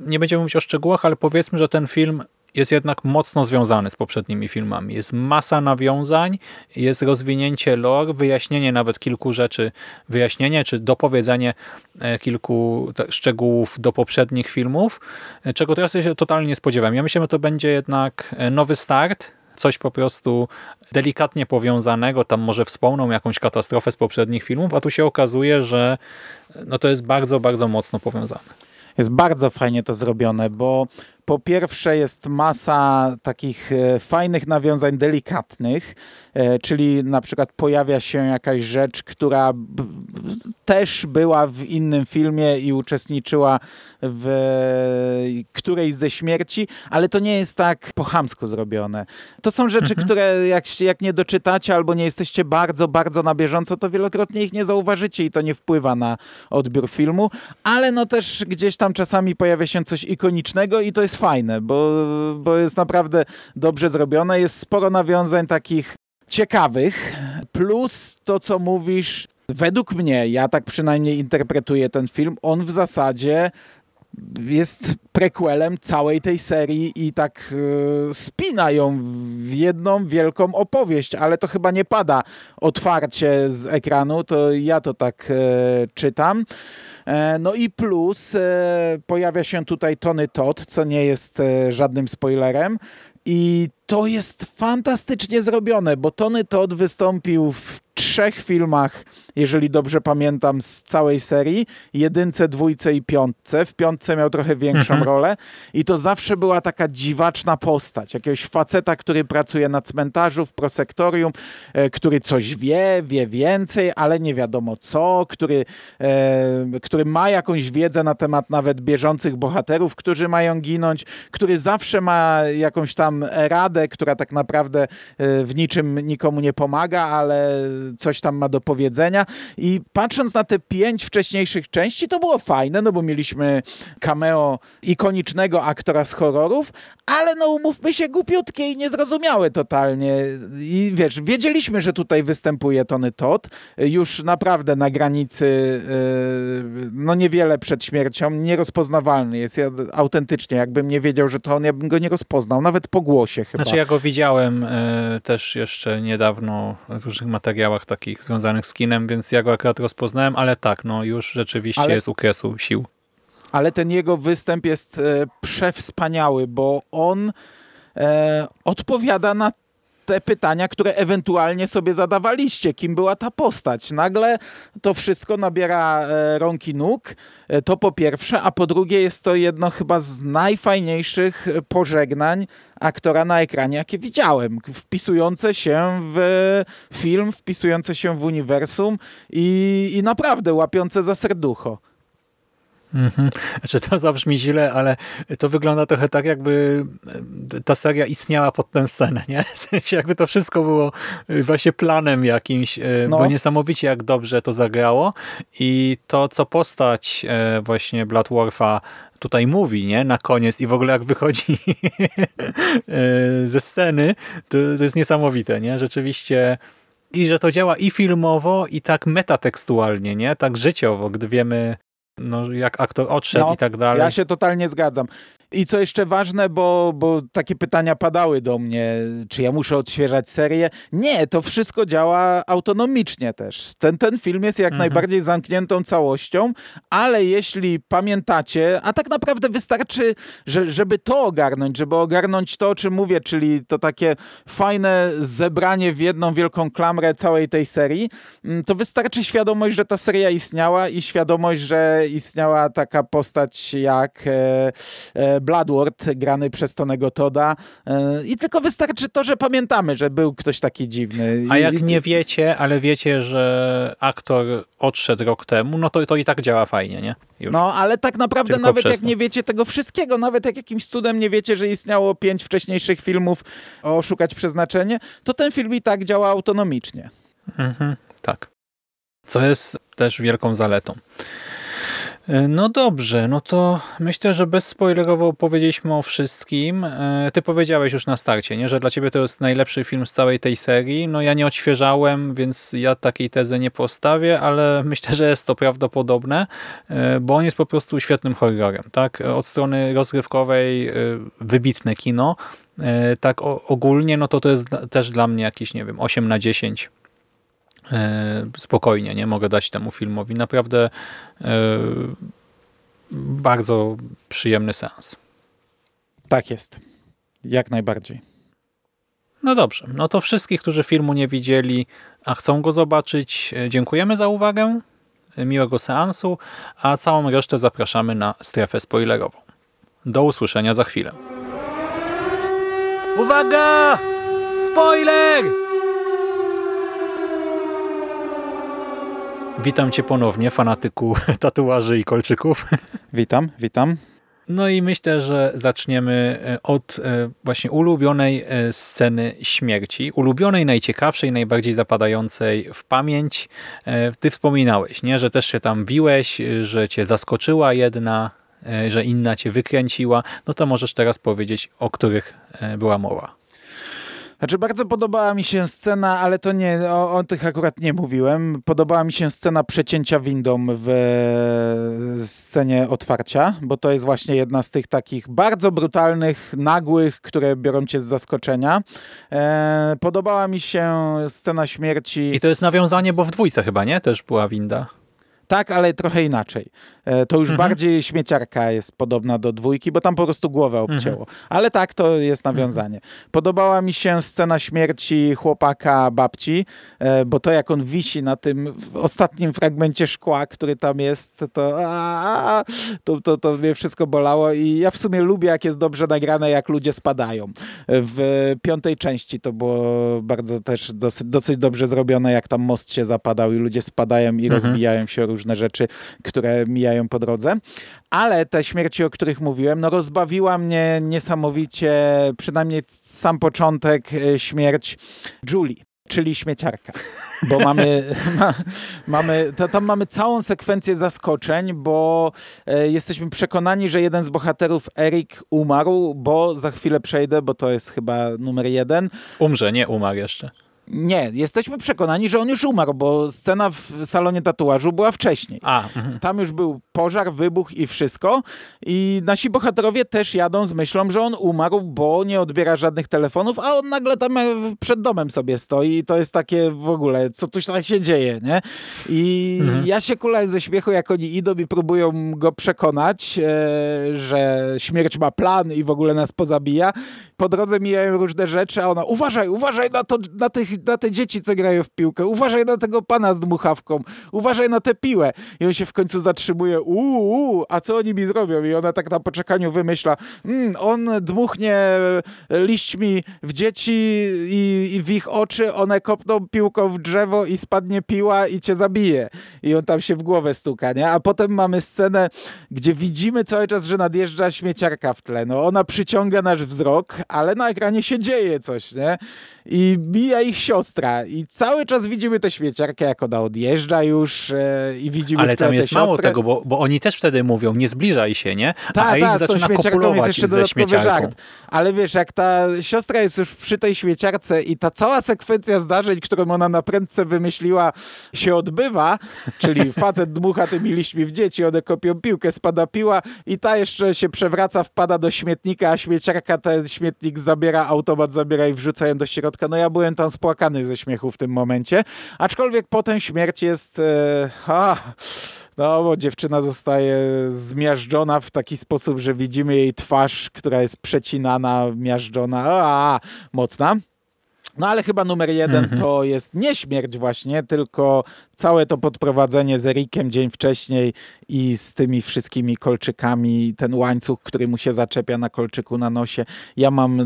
y, nie będziemy mówić o szczegółach, ale powiedzmy, że ten film jest jednak mocno związany z poprzednimi filmami. Jest masa nawiązań, jest rozwinięcie lore, wyjaśnienie nawet kilku rzeczy, wyjaśnienie czy dopowiedzenie e, kilku szczegółów do poprzednich filmów, e, czego teraz się totalnie nie spodziewam. Ja myślę, że to będzie jednak e, nowy start, coś po prostu delikatnie powiązanego, tam może wspomną jakąś katastrofę z poprzednich filmów, a tu się okazuje, że no to jest bardzo, bardzo mocno powiązane. Jest bardzo fajnie to zrobione, bo po pierwsze jest masa takich e, fajnych nawiązań delikatnych, e, czyli na przykład pojawia się jakaś rzecz, która też była w innym filmie i uczestniczyła w e, którejś ze śmierci, ale to nie jest tak po chamsku zrobione. To są rzeczy, które jak, jak nie doczytacie albo nie jesteście bardzo, bardzo na bieżąco, to wielokrotnie ich nie zauważycie i to nie wpływa na odbiór filmu, ale no też gdzieś tam czasami pojawia się coś ikonicznego i to jest fajne, bo, bo jest naprawdę dobrze zrobione. Jest sporo nawiązań takich ciekawych, plus to, co mówisz, według mnie, ja tak przynajmniej interpretuję ten film, on w zasadzie jest prequelem całej tej serii i tak e, spina ją w jedną wielką opowieść, ale to chyba nie pada otwarcie z ekranu, to ja to tak e, czytam. E, No i plus e, pojawia się tutaj Tony Todd, co nie jest e, żadnym spoilerem. I to jest fantastycznie zrobione, bo Tony Todd wystąpił w trzech filmach, jeżeli dobrze pamiętam, z całej serii. Jedynce, dwójce i piątce. W piątce miał trochę większą rolę i to zawsze była taka dziwaczna postać. Jakiegoś faceta, który pracuje na cmentarzu w prosektorium, e, który coś wie, wie więcej, ale nie wiadomo co, który, e, który ma jakąś wiedzę na temat nawet bieżących bohaterów, którzy mają ginąć, który zawsze ma jakąś tam radę, która tak naprawdę e, w niczym nikomu nie pomaga, ale coś tam ma do powiedzenia. I patrząc na te pięć wcześniejszych części, to było fajne, no bo mieliśmy cameo ikonicznego aktora z horrorów, ale no umówmy się, głupiutkie i niezrozumiałe totalnie. I wiesz, wiedzieliśmy, że tutaj występuje Tony Todd, już naprawdę na granicy, yy, no niewiele przed śmiercią, nierozpoznawalny jest. Ja autentycznie, jakbym nie wiedział, że to on, ja bym go nie rozpoznał, nawet po głosie chyba. Znaczy ja go widziałem e, też jeszcze niedawno w różnych materiałach takich związanych z kinem, więc ja go akurat rozpoznałem, ale tak, no już rzeczywiście Ale- jest u kresu sił. ale ten jego występ jest e, przewspaniały, bo on e, odpowiada na te pytania, które ewentualnie sobie zadawaliście, kim była ta postać. Nagle to wszystko nabiera e, rąk i nóg, e, to po pierwsze, a po drugie jest to jedno chyba z najfajniejszych pożegnań aktora na ekranie, jakie widziałem. Wpisujące się w film, wpisujące się w uniwersum i, i naprawdę łapiące za serducho. Mhm. Znaczy to zabrzmi źle, ale to wygląda trochę tak, jakby e, ta seria istniała pod tę scenę, nie? W sensie jakby to wszystko było e, właśnie planem jakimś, e, No. bo niesamowicie jak dobrze to zagrało i to, co postać właśnie Bloodworfa tutaj mówi, nie? Na koniec i w ogóle jak wychodzi ze sceny, to, to jest niesamowite, nie? Rzeczywiście i że to działa i filmowo, i tak metatekstualnie, nie? Tak życiowo, gdy wiemy no, jak aktor odszedł No, i tak dalej. Ja się totalnie zgadzam. I co jeszcze ważne, bo, bo takie pytania padały do mnie, czy ja muszę odświeżać serię? Nie, to wszystko działa autonomicznie też. Ten, ten film jest jak Mhm. najbardziej zamkniętą całością, ale jeśli pamiętacie, a tak naprawdę wystarczy, że, żeby to ogarnąć, żeby ogarnąć to, o czym mówię, czyli to takie fajne zebranie w jedną wielką klamrę całej tej serii, mm, to wystarczy świadomość, że ta seria istniała i świadomość, że istniała taka postać jak e, e, Bloodward, grany przez Tonego Toda. E, I tylko wystarczy to, że pamiętamy, że był ktoś taki dziwny. A jak nie wiecie, ale wiecie, że aktor odszedł rok temu, no to, to i tak działa fajnie, nie? Już. No, ale tak naprawdę Tylko nawet jak nie wiecie tego wszystkiego, nawet jak jakimś cudem nie wiecie, że istniało pięć wcześniejszych filmów o Szukać Przeznaczenie, to ten film i tak działa autonomicznie. Mhm, tak. Co jest też wielką zaletą. E, No dobrze, no to myślę, że bezspoilerowo powiedzieliśmy o wszystkim. E, Ty powiedziałeś już na starcie, nie? że dla ciebie to jest najlepszy film z całej tej serii. No ja nie odświeżałem, więc ja takiej tezy nie postawię, ale myślę, że jest to prawdopodobne, e, bo on jest po prostu świetnym horrorem. Tak? Od strony rozgrywkowej e, wybitne kino. Tak ogólnie, no to to jest też dla mnie jakieś, nie wiem, 8 na 10 e, spokojnie, nie mogę dać temu filmowi. Naprawdę e, bardzo przyjemny seans. Tak jest. Jak najbardziej. No dobrze, no to wszystkich, którzy filmu nie widzieli, a chcą go zobaczyć, e, dziękujemy za uwagę, e, miłego seansu, a całą resztę zapraszamy na strefę spoilerową. Do usłyszenia za chwilę. Uwaga! Spoiler! Witam Cię ponownie, fanatyku tatuaży i kolczyków. Witam, witam. No i myślę, że zaczniemy e, od e, właśnie ulubionej e, sceny śmierci. Ulubionej, najciekawszej, najbardziej zapadającej w pamięć. Ty wspominałeś, nie? że też się tam biłeś, e, że cię zaskoczyła jedna, że inna cię wykręciła. No to możesz teraz powiedzieć, o których była mowa. Znaczy, bardzo podobała mi się scena, ale to nie, o, o tych akurat nie mówiłem. Podobała mi się scena przecięcia windą w e, scenie otwarcia, bo to jest właśnie jedna z tych takich bardzo brutalnych, nagłych, które biorą cię z zaskoczenia. E, podobała mi się scena śmierci. I to jest nawiązanie, bo w dwójce chyba, nie? Też była winda. Tak, ale trochę inaczej. E, To już bardziej śmieciarka jest podobna do dwójki, bo tam po prostu głowę obcięło. Ale tak, to jest nawiązanie. Podobała mi się scena śmierci chłopaka babci, e, bo to jak on wisi na tym ostatnim fragmencie szkła, który tam jest, to, a, to, to, to mnie wszystko bolało i ja w sumie lubię, jak jest dobrze nagrane, jak ludzie spadają. W piątej części to było bardzo też dosyć, dosyć dobrze zrobione, jak tam most się zapadał i ludzie spadają i rozbijają się różne rzeczy, które mijają po drodze. Ale te śmierci, o których mówiłem, no rozbawiła mnie niesamowicie, przynajmniej sam początek, e, śmierć Julie. Czyli śmieciarka. Bo mamy, ma, mamy to, tam mamy całą sekwencję zaskoczeń, bo e, jesteśmy przekonani, że jeden z bohaterów, Erik, umarł, bo za chwilę przejdę, bo to jest chyba numer jeden. Umrze, nie umarł jeszcze. Nie, jesteśmy przekonani, że on już umarł, bo scena w salonie tatuażu była wcześniej. A, mhm. Tam już był pożar, wybuch i wszystko. I nasi bohaterowie też jadą z myślą, że on umarł, bo nie odbiera żadnych telefonów, a on nagle tam e, przed domem sobie stoi i to jest takie w ogóle, co tu się- dzieje, nie? I ja się kulałem ze śmiechu, jak oni idą i próbują go przekonać, e, że śmierć ma plan i w ogóle nas pozabija. Po drodze mijają różne rzeczy, a ona uważaj, uważaj na, to, na, tych, na te dzieci, co grają w piłkę, uważaj na tego pana z dmuchawką, uważaj na tę piłę. I on się w końcu zatrzymuje, uuu, a co oni mi zrobią? I ona tak na poczekaniu wymyśla, mm, on dmuchnie liśćmi w dzieci i, i w ich oczy, one kopną piłką w drzewo i spadnie piła i cię zabije. I on tam się w głowę stuka, nie? A potem mamy scenę, gdzie widzimy cały czas, że nadjeżdża śmieciarka w tle. No ona przyciąga nasz wzrok, ale na ekranie się dzieje coś, nie? I mija ich siostra i cały czas widzimy tę śmieciarkę, jak ona odjeżdża już e, i widzimy Ale tam jest mało tego, bo, bo oni też wtedy mówią, nie zbliżaj się, nie? A z tą zaczyna śmieciarką jest kopulować jeszcze ze dodatkowy żart. Ale wiesz, jak ta siostra jest już przy tej śmieciarce i ta cała sekwencja zdarzeń, którą ona na prędce wymyśliła, się odbywa, czyli facet dmucha tymi liśćmi w dzieci, one kopią piłkę, spada piła i ta jeszcze się przewraca, wpada do śmietnika, a śmieciarka ten śmietnik zabiera, automat zabiera i wrzuca ją do środka. No ja byłem tam spłakany ze śmiechu w tym momencie. Aczkolwiek potem śmierć jest... E, ha, no, bo dziewczyna zostaje zmiażdżona w taki sposób, że widzimy jej twarz, która jest przecinana, miażdżona, a, mocna. No ale chyba numer jeden Mhm. to jest nie śmierć właśnie, tylko całe to podprowadzenie z Erikiem dzień wcześniej i z tymi wszystkimi kolczykami, ten łańcuch, który mu się zaczepia na kolczyku na nosie. Ja mam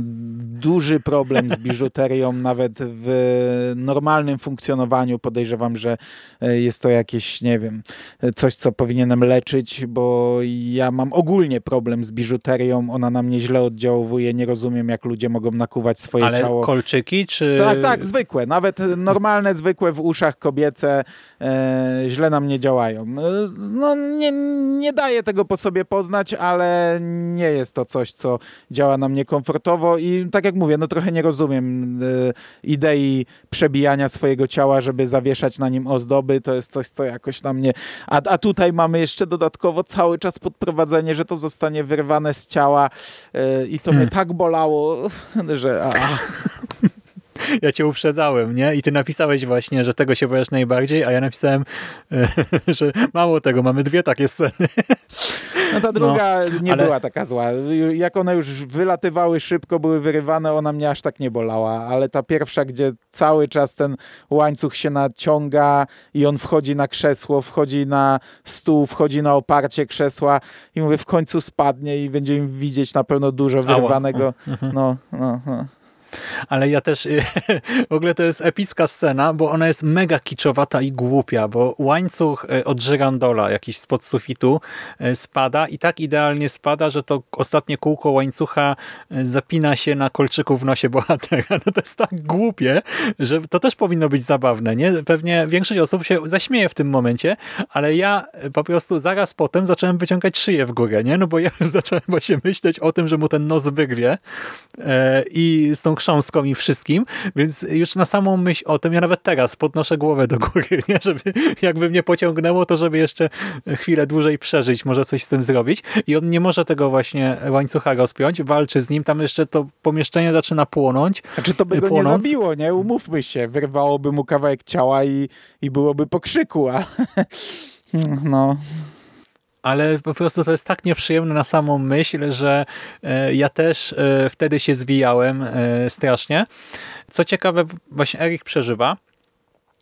duży problem z biżuterią, nawet w normalnym funkcjonowaniu. Podejrzewam, że e, jest to jakieś, nie wiem, coś, co powinienem leczyć, bo ja mam ogólnie problem z biżuterią. Ona na mnie źle oddziałuje. Nie rozumiem, jak ludzie mogą nakuwać swoje Ale ciało. kolczyki, czy... Tak, tak, zwykłe. Nawet normalne, zwykłe w uszach kobiece e, źle na mnie działają. E, No, nie, nie daje tego po sobie poznać, ale nie jest to coś, co działa na mnie komfortowo i tak jak mówię, no trochę nie rozumiem e, idei przebijania swojego ciała, żeby zawieszać na nim ozdoby. To jest coś, co jakoś na mnie... A, a tutaj mamy jeszcze dodatkowo cały czas podprowadzenie, że to zostanie wyrwane z ciała e, i to Hmm. mnie tak bolało, że... A, Ja cię uprzedzałem, nie? I ty napisałeś właśnie, że tego się boisz najbardziej, a ja napisałem, e, że mało tego, mamy dwie takie sceny. No ta druga nie ale- była taka zła. Jak one już wylatywały szybko, były wyrywane, ona mnie aż tak nie bolała, ale ta pierwsza, gdzie cały czas ten łańcuch się naciąga i on wchodzi na krzesło, wchodzi na stół, wchodzi na oparcie krzesła i mówię, w końcu spadnie i będziemy widzieć na pewno dużo wyrwanego. No, no, no. Ale ja też, w ogóle to jest epicka scena, bo ona jest mega kiczowata i głupia, bo łańcuch e, od żyrandola jakiś spod sufitu e, spada i tak idealnie spada, że to ostatnie kółko łańcucha zapina się na kolczyku w nosie bohatera. No to jest tak głupie, że to też powinno być zabawne, nie? Pewnie większość osób się zaśmieje w tym momencie, ale ja po prostu zaraz potem zacząłem wyciągać szyję w górę, nie? No bo ja już zacząłem właśnie myśleć o tym, że mu ten nos wyrwie e, i z tą chrząstką i wszystkim, więc już na samą myśl o tym, ja nawet teraz podnoszę głowę do góry, nie? żeby jakby mnie pociągnęło, to żeby jeszcze chwilę dłużej przeżyć, może coś z tym zrobić i on nie może tego właśnie łańcucha rozpiąć, walczy z nim, tam jeszcze to pomieszczenie zaczyna płonąć. Znaczy to by go Płonąc. nie zabiło, nie? Umówmy się. Wyrwałoby mu kawałek ciała i, i byłoby po krzyku, ale... No, ale po prostu to jest tak nieprzyjemne na samą myśl, że e, ja też e, wtedy się zwijałem e, strasznie. Co ciekawe, właśnie Erik przeżywa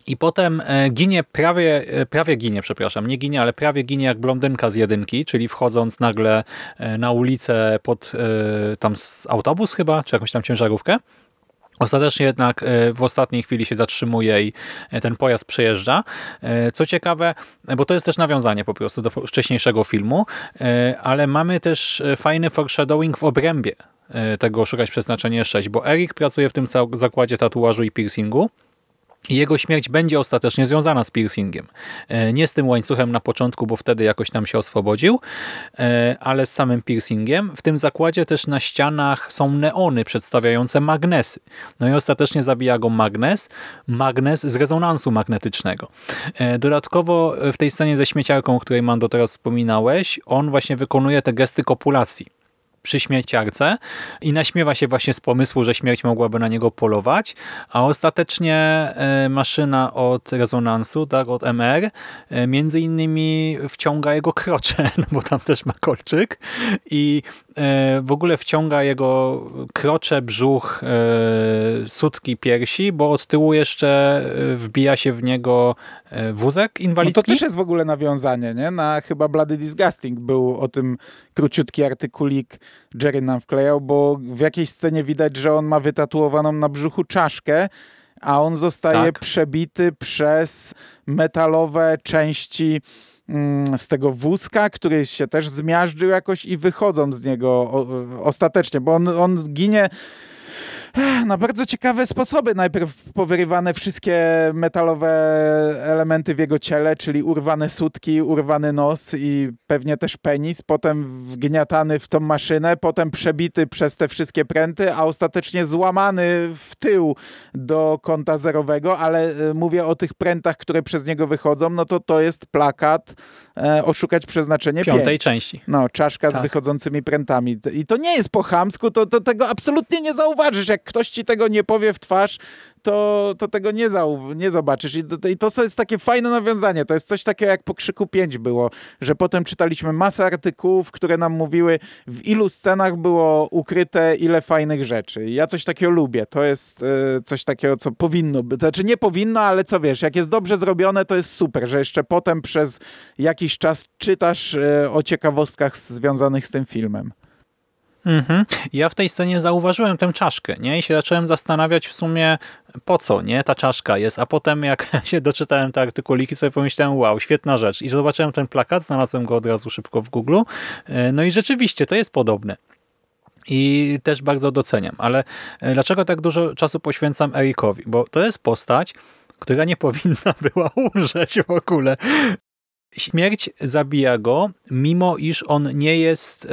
i potem ginie prawie, prawie ginie, przepraszam, nie ginie, ale prawie ginie jak blondynka z jedynki, czyli wchodząc nagle na ulicę pod tam autobus chyba, czy jakąś tam ciężarówkę. Ostatecznie jednak e, w ostatniej chwili się zatrzymuje i e, ten pojazd przejeżdża. E, Co ciekawe, bo to jest też nawiązanie po prostu do wcześniejszego filmu, ale mamy też fajny foreshadowing w obrębie tego Szukać Przeznaczenie 6, bo Erik pracuje w tym zakładzie tatuażu i piercingu jego śmierć będzie ostatecznie związana z piercingiem. E, Nie z tym łańcuchem na początku, bo wtedy jakoś tam się oswobodził, e, ale z samym piercingiem. W tym zakładzie też na ścianach są neony przedstawiające magnesy. No i ostatecznie zabija go magnes, magnes z rezonansu magnetycznego. E, Dodatkowo w tej scenie ze śmieciarką, o której Mando teraz wspominałeś, on właśnie wykonuje te gesty kopulacji przy śmieciarce i naśmiewa się właśnie z pomysłu, że śmierć mogłaby na niego polować, a ostatecznie e, maszyna od rezonansu, tak, od MR, e, między innymi wciąga jego krocze, no bo tam też ma kolczyk i w ogóle wciąga jego krocze, brzuch, e, sutki piersi, bo od tyłu jeszcze e, wbija się w niego e, wózek no inwalidzki. to też jest w ogóle nawiązanie, nie? Na chyba Bloody Disgusting był o tym króciutki artykulik Jerry nam wklejał, bo w jakiejś scenie widać, że on ma wytatuowaną na brzuchu czaszkę, a on zostaje Tak. przebity przez metalowe części z tego wózka, który się też zmiażdżył jakoś i wychodzą z niego ostatecznie, bo on, on ginie na bardzo ciekawe sposoby. Najpierw powyrywane wszystkie metalowe elementy w jego ciele, czyli urwane sutki, urwany nos i pewnie też penis, potem wgniatany w tą maszynę, potem przebity przez te wszystkie pręty, a ostatecznie złamany w tył do kąta zerowego, ale e, mówię o tych prętach, które przez niego wychodzą, no to to jest plakat e, Oszukać Przeznaczenie piątej 5. części. No, czaszka z Tak. wychodzącymi prętami. I to nie jest po chamsku, to, to tego absolutnie nie zauważysz. Jak ktoś ci tego nie powie w twarz, to, to tego nie, nie zobaczysz. I to, I to jest takie fajne nawiązanie. To jest coś takiego jak po Krzyku 5 było, że potem czytaliśmy masę artykułów, które nam mówiły, w ilu scenach było ukryte ile fajnych rzeczy. I ja coś takiego lubię. To jest e, coś takiego, co powinno być. Znaczy nie powinno, ale co wiesz, jak jest dobrze zrobione, to jest super, że jeszcze potem przez jakiś czas czytasz e, o ciekawostkach związanych z tym filmem. Mhm. Ja w tej scenie zauważyłem tę czaszkę, nie? I się zacząłem zastanawiać w sumie po co, nie? Ta czaszka jest. A potem jak się doczytałem te artykuliki, sobie pomyślałem, wow, świetna rzecz. I zobaczyłem ten plakat, znalazłem go od razu szybko w Google. E, no i rzeczywiście, to jest podobne. I też bardzo doceniam. Ale e, dlaczego tak dużo czasu poświęcam Erikowi? Bo to jest postać, która nie powinna była umrzeć w ogóle. Śmierć zabija go, mimo iż on nie jest e,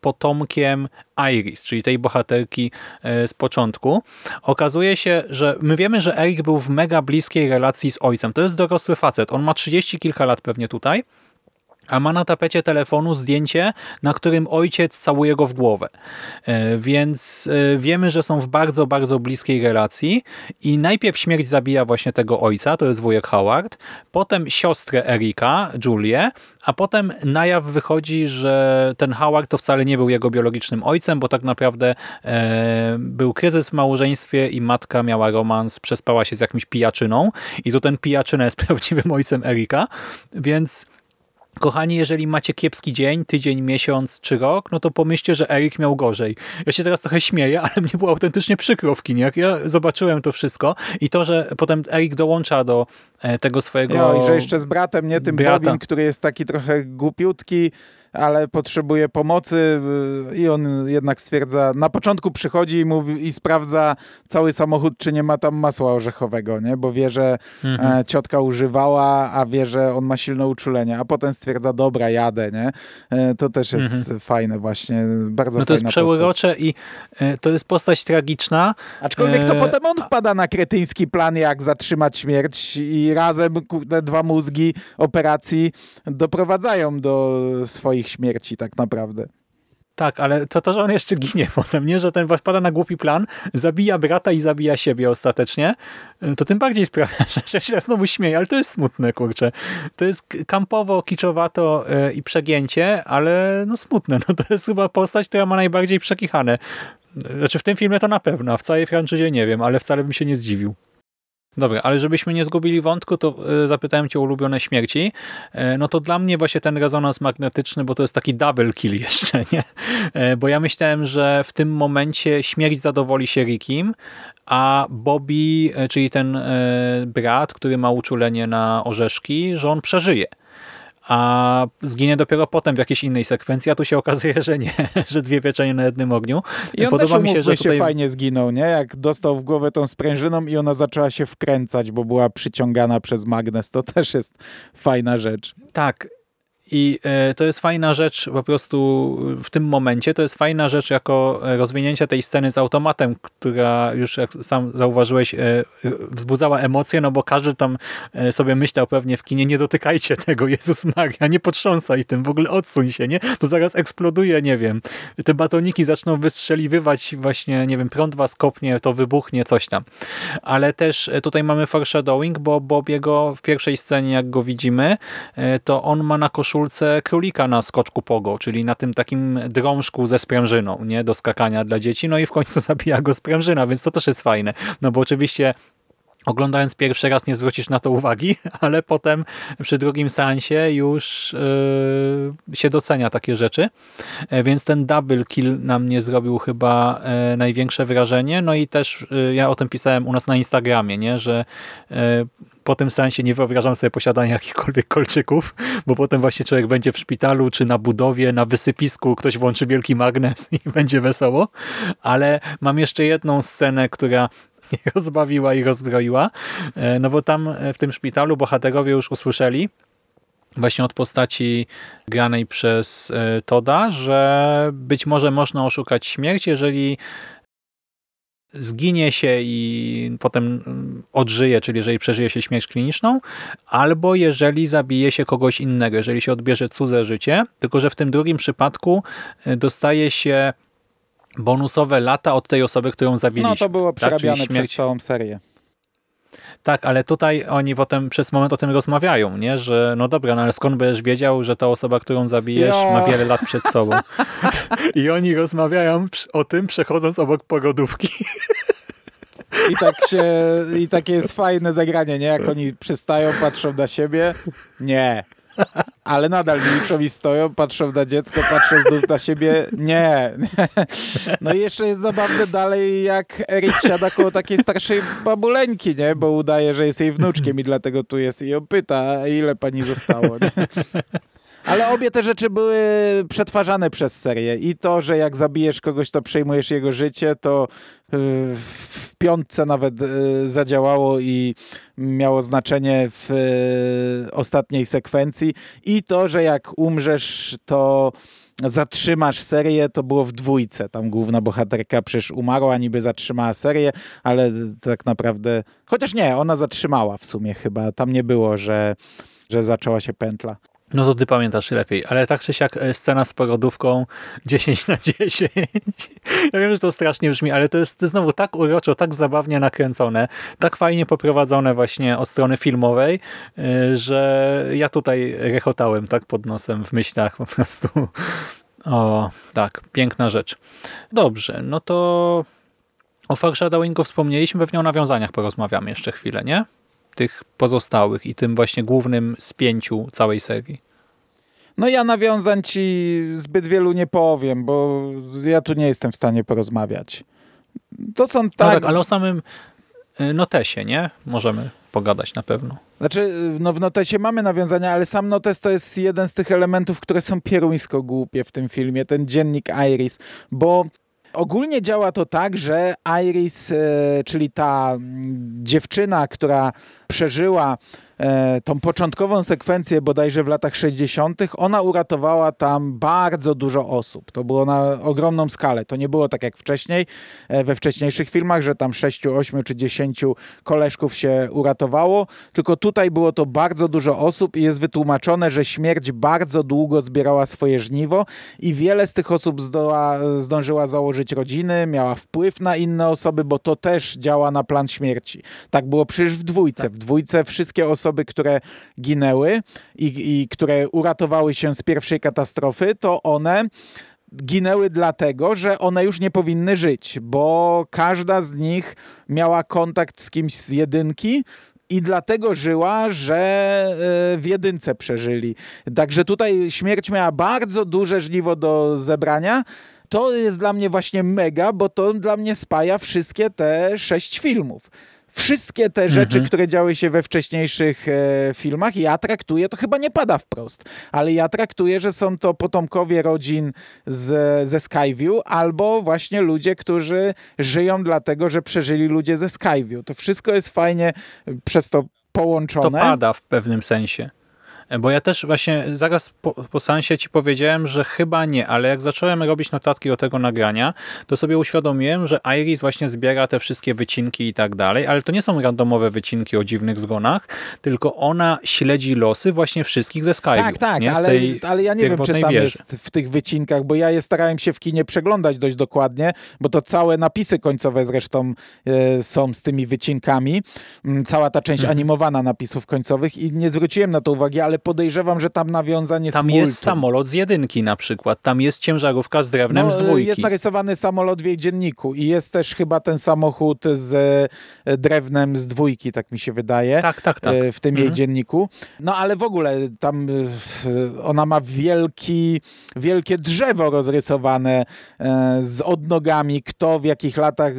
potomkiem Iris, czyli tej bohaterki e, z początku. Okazuje się, że my wiemy, że Erik był w mega bliskiej relacji z ojcem. To jest dorosły facet. On ma 30 kilka lat pewnie tutaj a ma na tapecie telefonu zdjęcie, na którym ojciec całuje go w głowę. E, więc e, wiemy, że są w bardzo, bardzo bliskiej relacji i najpierw śmierć zabija właśnie tego ojca, to jest wujek Howard, potem siostrę Erika, Julię, a potem na jaw wychodzi, że ten Howard to wcale nie był jego biologicznym ojcem, bo tak naprawdę e, był kryzys w małżeństwie i matka miała romans, przespała się z jakimś pijaczyną i to ten pijaczyna jest prawdziwym ojcem Erika, więc Kochani, jeżeli macie kiepski dzień, tydzień, miesiąc czy rok, no to pomyślcie, że Erik miał gorzej. Ja się teraz trochę śmieję, ale mnie było autentycznie przykro w kinie. Jak ja zobaczyłem to wszystko i to, że potem Erik dołącza do e, tego swojego... No i że jeszcze z bratem, nie? Tym brata. Bobin, który jest taki trochę głupiutki, ale potrzebuje pomocy y, i on jednak stwierdza, na początku przychodzi i, mówi, i sprawdza cały samochód, czy nie ma tam masła orzechowego, nie? bo wie, że mhm. E, ciotka używała, a wie, że on ma silne uczulenie, a potem stwierdza, dobra, jadę, nie? E, to też jest mhm. fajne właśnie, bardzo No to jest przeurocze i e, to jest postać tragiczna. Aczkolwiek to potem on wpada na kretyński plan, jak zatrzymać śmierć i razem te dwa mózgi operacji doprowadzają do swoich ich śmierci tak naprawdę. Tak, ale to to, że on jeszcze ginie potem, nie? Że ten wpada na głupi plan, zabija brata i zabija siebie ostatecznie, to tym bardziej sprawia, że się znowu śmieję, ale to jest smutne, kurczę. To jest kampowo, kiczowato e, i przegięcie, ale no smutne. No to jest chyba postać, która ma najbardziej przekichane. Znaczy w tym filmie to na pewno, a w całej franczyzie nie wiem, ale wcale bym się nie zdziwił. Dobra, ale żebyśmy nie zgubili wątku, to e, zapytałem cię o ulubione śmierci. E, no to dla mnie właśnie ten rezonans magnetyczny, bo to jest taki double kill jeszcze, nie? E, bo ja myślałem, że w tym momencie śmierć zadowoli się Rickim, a Bobby, czyli ten brat, który ma uczulenie na orzeszki, że on przeżyje a zginie dopiero potem w jakiejś innej sekwencji, a tu się okazuje, że nie, że dwie pieczenie na jednym ogniu. I on Podoba też, mi się, że tutaj... się fajnie zginął, nie? Jak dostał w głowę tą sprężyną i ona zaczęła się wkręcać, bo była przyciągana przez magnes. To też jest fajna rzecz. Tak, i e, to jest fajna rzecz po prostu w tym momencie, to jest fajna rzecz jako rozwinięcie tej sceny z automatem, która już jak sam zauważyłeś e, wzbudzała emocje, no bo każdy tam e, sobie myślał pewnie w kinie, nie dotykajcie tego, Jezus Maria, nie potrząsaj tym, w ogóle odsuń się, nie? To zaraz eksploduje, nie wiem, te batoniki zaczną wystrzeliwywać właśnie, nie wiem, prąd was kopnie, to wybuchnie, coś tam. Ale też tutaj mamy foreshadowing, bo Bobiego w pierwszej scenie, jak go widzimy, to on ma na koszulce koszulce królika na skoczku pogo, czyli na tym takim drążku ze sprężyną, nie, do skakania dla dzieci, no i w końcu zabija go sprężyna, więc to też jest fajne, no bo oczywiście oglądając pierwszy raz nie zwrócisz na to uwagi, ale potem przy drugim seansie już yy, się docenia takie rzeczy. E, więc ten double kill na mnie zrobił chyba e, największe wrażenie. No i też e, ja o tym pisałem u nas na Instagramie, nie, że po tym sensie nie wyobrażam sobie posiadania jakichkolwiek kolczyków, bo potem właśnie człowiek będzie w szpitalu, czy na budowie, na wysypisku, ktoś włączy wielki magnes i będzie wesoło. Ale mam jeszcze jedną scenę, która rozbawiła i rozbroiła, e, no bo tam w tym szpitalu bohaterowie już usłyszeli, właśnie od postaci granej przez e, Toda, że być może można oszukać śmierć, jeżeli zginie się i potem mm, odżyje, czyli jeżeli przeżyje się śmierć kliniczną, albo jeżeli zabije się kogoś innego, jeżeli się odbierze cudze życie, tylko że w tym drugim przypadku e, dostaje się bonusowe lata od tej osoby, którą zabiliśmy. No to było tak? przerabiane tak? przez całą serię. Tak, ale tutaj oni potem przez moment o tym rozmawiają, nie? Że no dobra, no ale skąd będziesz wiedział, że ta osoba, którą zabijesz Jo. ma wiele lat przed sobą. I oni rozmawiają o tym, przechodząc obok pogodówki. I tak się, i takie jest fajne zagranie, nie? Jak oni przystają, patrzą na siebie. Nie. Ale nadal milczą i stoją, patrzą na dziecko, patrzą znów na siebie. Nie. No i jeszcze jest zabawne dalej, jak Erik siada koło takiej starszej babuleńki, nie? Bo udaje, że jest jej wnuczkiem i dlatego tu jest i ją pyta, "A ile pani zostało, nie? Ale obie te rzeczy były przetwarzane przez serię. I to, że jak zabijesz kogoś, to przejmujesz jego życie, to y, w piątce nawet y, zadziałało i miało znaczenie w y, ostatniej sekwencji. I to, że jak umrzesz, to zatrzymasz serię, to było w dwójce. Tam główna bohaterka przecież umarła, niby zatrzymała serię, ale tak naprawdę... Chociaż nie, ona zatrzymała w sumie chyba. Tam nie było, że, że zaczęła się pętla. No to ty pamiętasz lepiej, ale tak czy siak e, scena z porodówką 10 na 10. Ja wiem, że to strasznie brzmi, ale to jest znowu tak uroczo, tak zabawnie nakręcone, tak fajnie poprowadzone właśnie od strony filmowej, y, że ja tutaj rechotałem tak pod nosem w myślach po prostu. O, tak, piękna rzecz. Dobrze, no to o foreshadowingu wspomnieliśmy, pewnie o nawiązaniach porozmawiamy jeszcze chwilę, nie? Tych pozostałych i tym właśnie głównym spięciu całej serii. No ja nawiązań ci zbyt wielu nie powiem, bo ja tu nie jestem w stanie porozmawiać. To są No tak... tak, ale o samym y, notesie, nie? Możemy pogadać na pewno. Znaczy, no w notesie mamy nawiązania, ale sam notes to jest jeden z tych elementów, które są pieruńsko głupie w tym filmie, ten dziennik Iris, bo ogólnie działa to tak, że Iris, e, czyli ta mm, dziewczyna, która przeżyła tą początkową sekwencję bodajże w latach 60., ona uratowała tam bardzo dużo osób. To było na ogromną skalę. To nie było tak jak wcześniej, e, we wcześniejszych filmach, że tam 6, 8 czy 10 koleżków się uratowało, tylko tutaj było to bardzo dużo osób i jest wytłumaczone, że śmierć bardzo długo zbierała swoje żniwo i wiele z tych osób zdoła, zdążyła założyć rodziny, miała wpływ na inne osoby, bo to też działa na plan śmierci. Tak było przecież w dwójce. W dwójce wszystkie osoby, które ginęły i, i które uratowały się z pierwszej katastrofy, to one ginęły dlatego, że one już nie powinny żyć, bo każda z nich miała kontakt z kimś z jedynki, i dlatego żyła, że e, w jedynce przeżyli. Także tutaj śmierć miała bardzo duże żniwo do zebrania. To jest dla mnie właśnie mega, bo to dla mnie spaja wszystkie te sześć filmów. Wszystkie te rzeczy, Mhm. które działy się we wcześniejszych e, filmach, ja traktuję, to chyba nie pada wprost, ale ja traktuję, że są to potomkowie rodzin z, ze Skyview albo właśnie ludzie, którzy żyją dlatego, że przeżyli ludzie ze Skyview. To wszystko jest fajnie przez to połączone. To pada w pewnym sensie. Bo ja też właśnie zaraz po, po seansie ci powiedziałem, że chyba nie, ale jak zacząłem robić notatki do tego nagrania, to sobie uświadomiłem, że Iris właśnie zbiera te wszystkie wycinki i tak dalej, ale to nie są randomowe wycinki o dziwnych zgonach, tylko ona śledzi losy właśnie wszystkich ze Skype'u. Tak, tak, nie? Z ale, tej ale ja nie wiem, czy tam wieży. jest w tych wycinkach, bo ja je starałem się w kinie przeglądać dość dokładnie, bo to całe napisy końcowe zresztą e, są z tymi wycinkami. Mm, Cała ta część Mhm. animowana napisów końcowych i nie zwróciłem na to uwagi, ale podejrzewam, że tam nawiązań jest Tam multum. jest samolot z jedynki na przykład, tam jest ciężarówka z drewnem z No, dwójki. Jest narysowany samolot w jej dzienniku i jest też chyba ten samochód z e, drewnem z dwójki, tak mi się wydaje. Tak, tak, tak. e, w tym jej Mhm. dzienniku. No ale w ogóle tam e, ona ma wielki, wielkie drzewo rozrysowane z odnogami, kto w jakich latach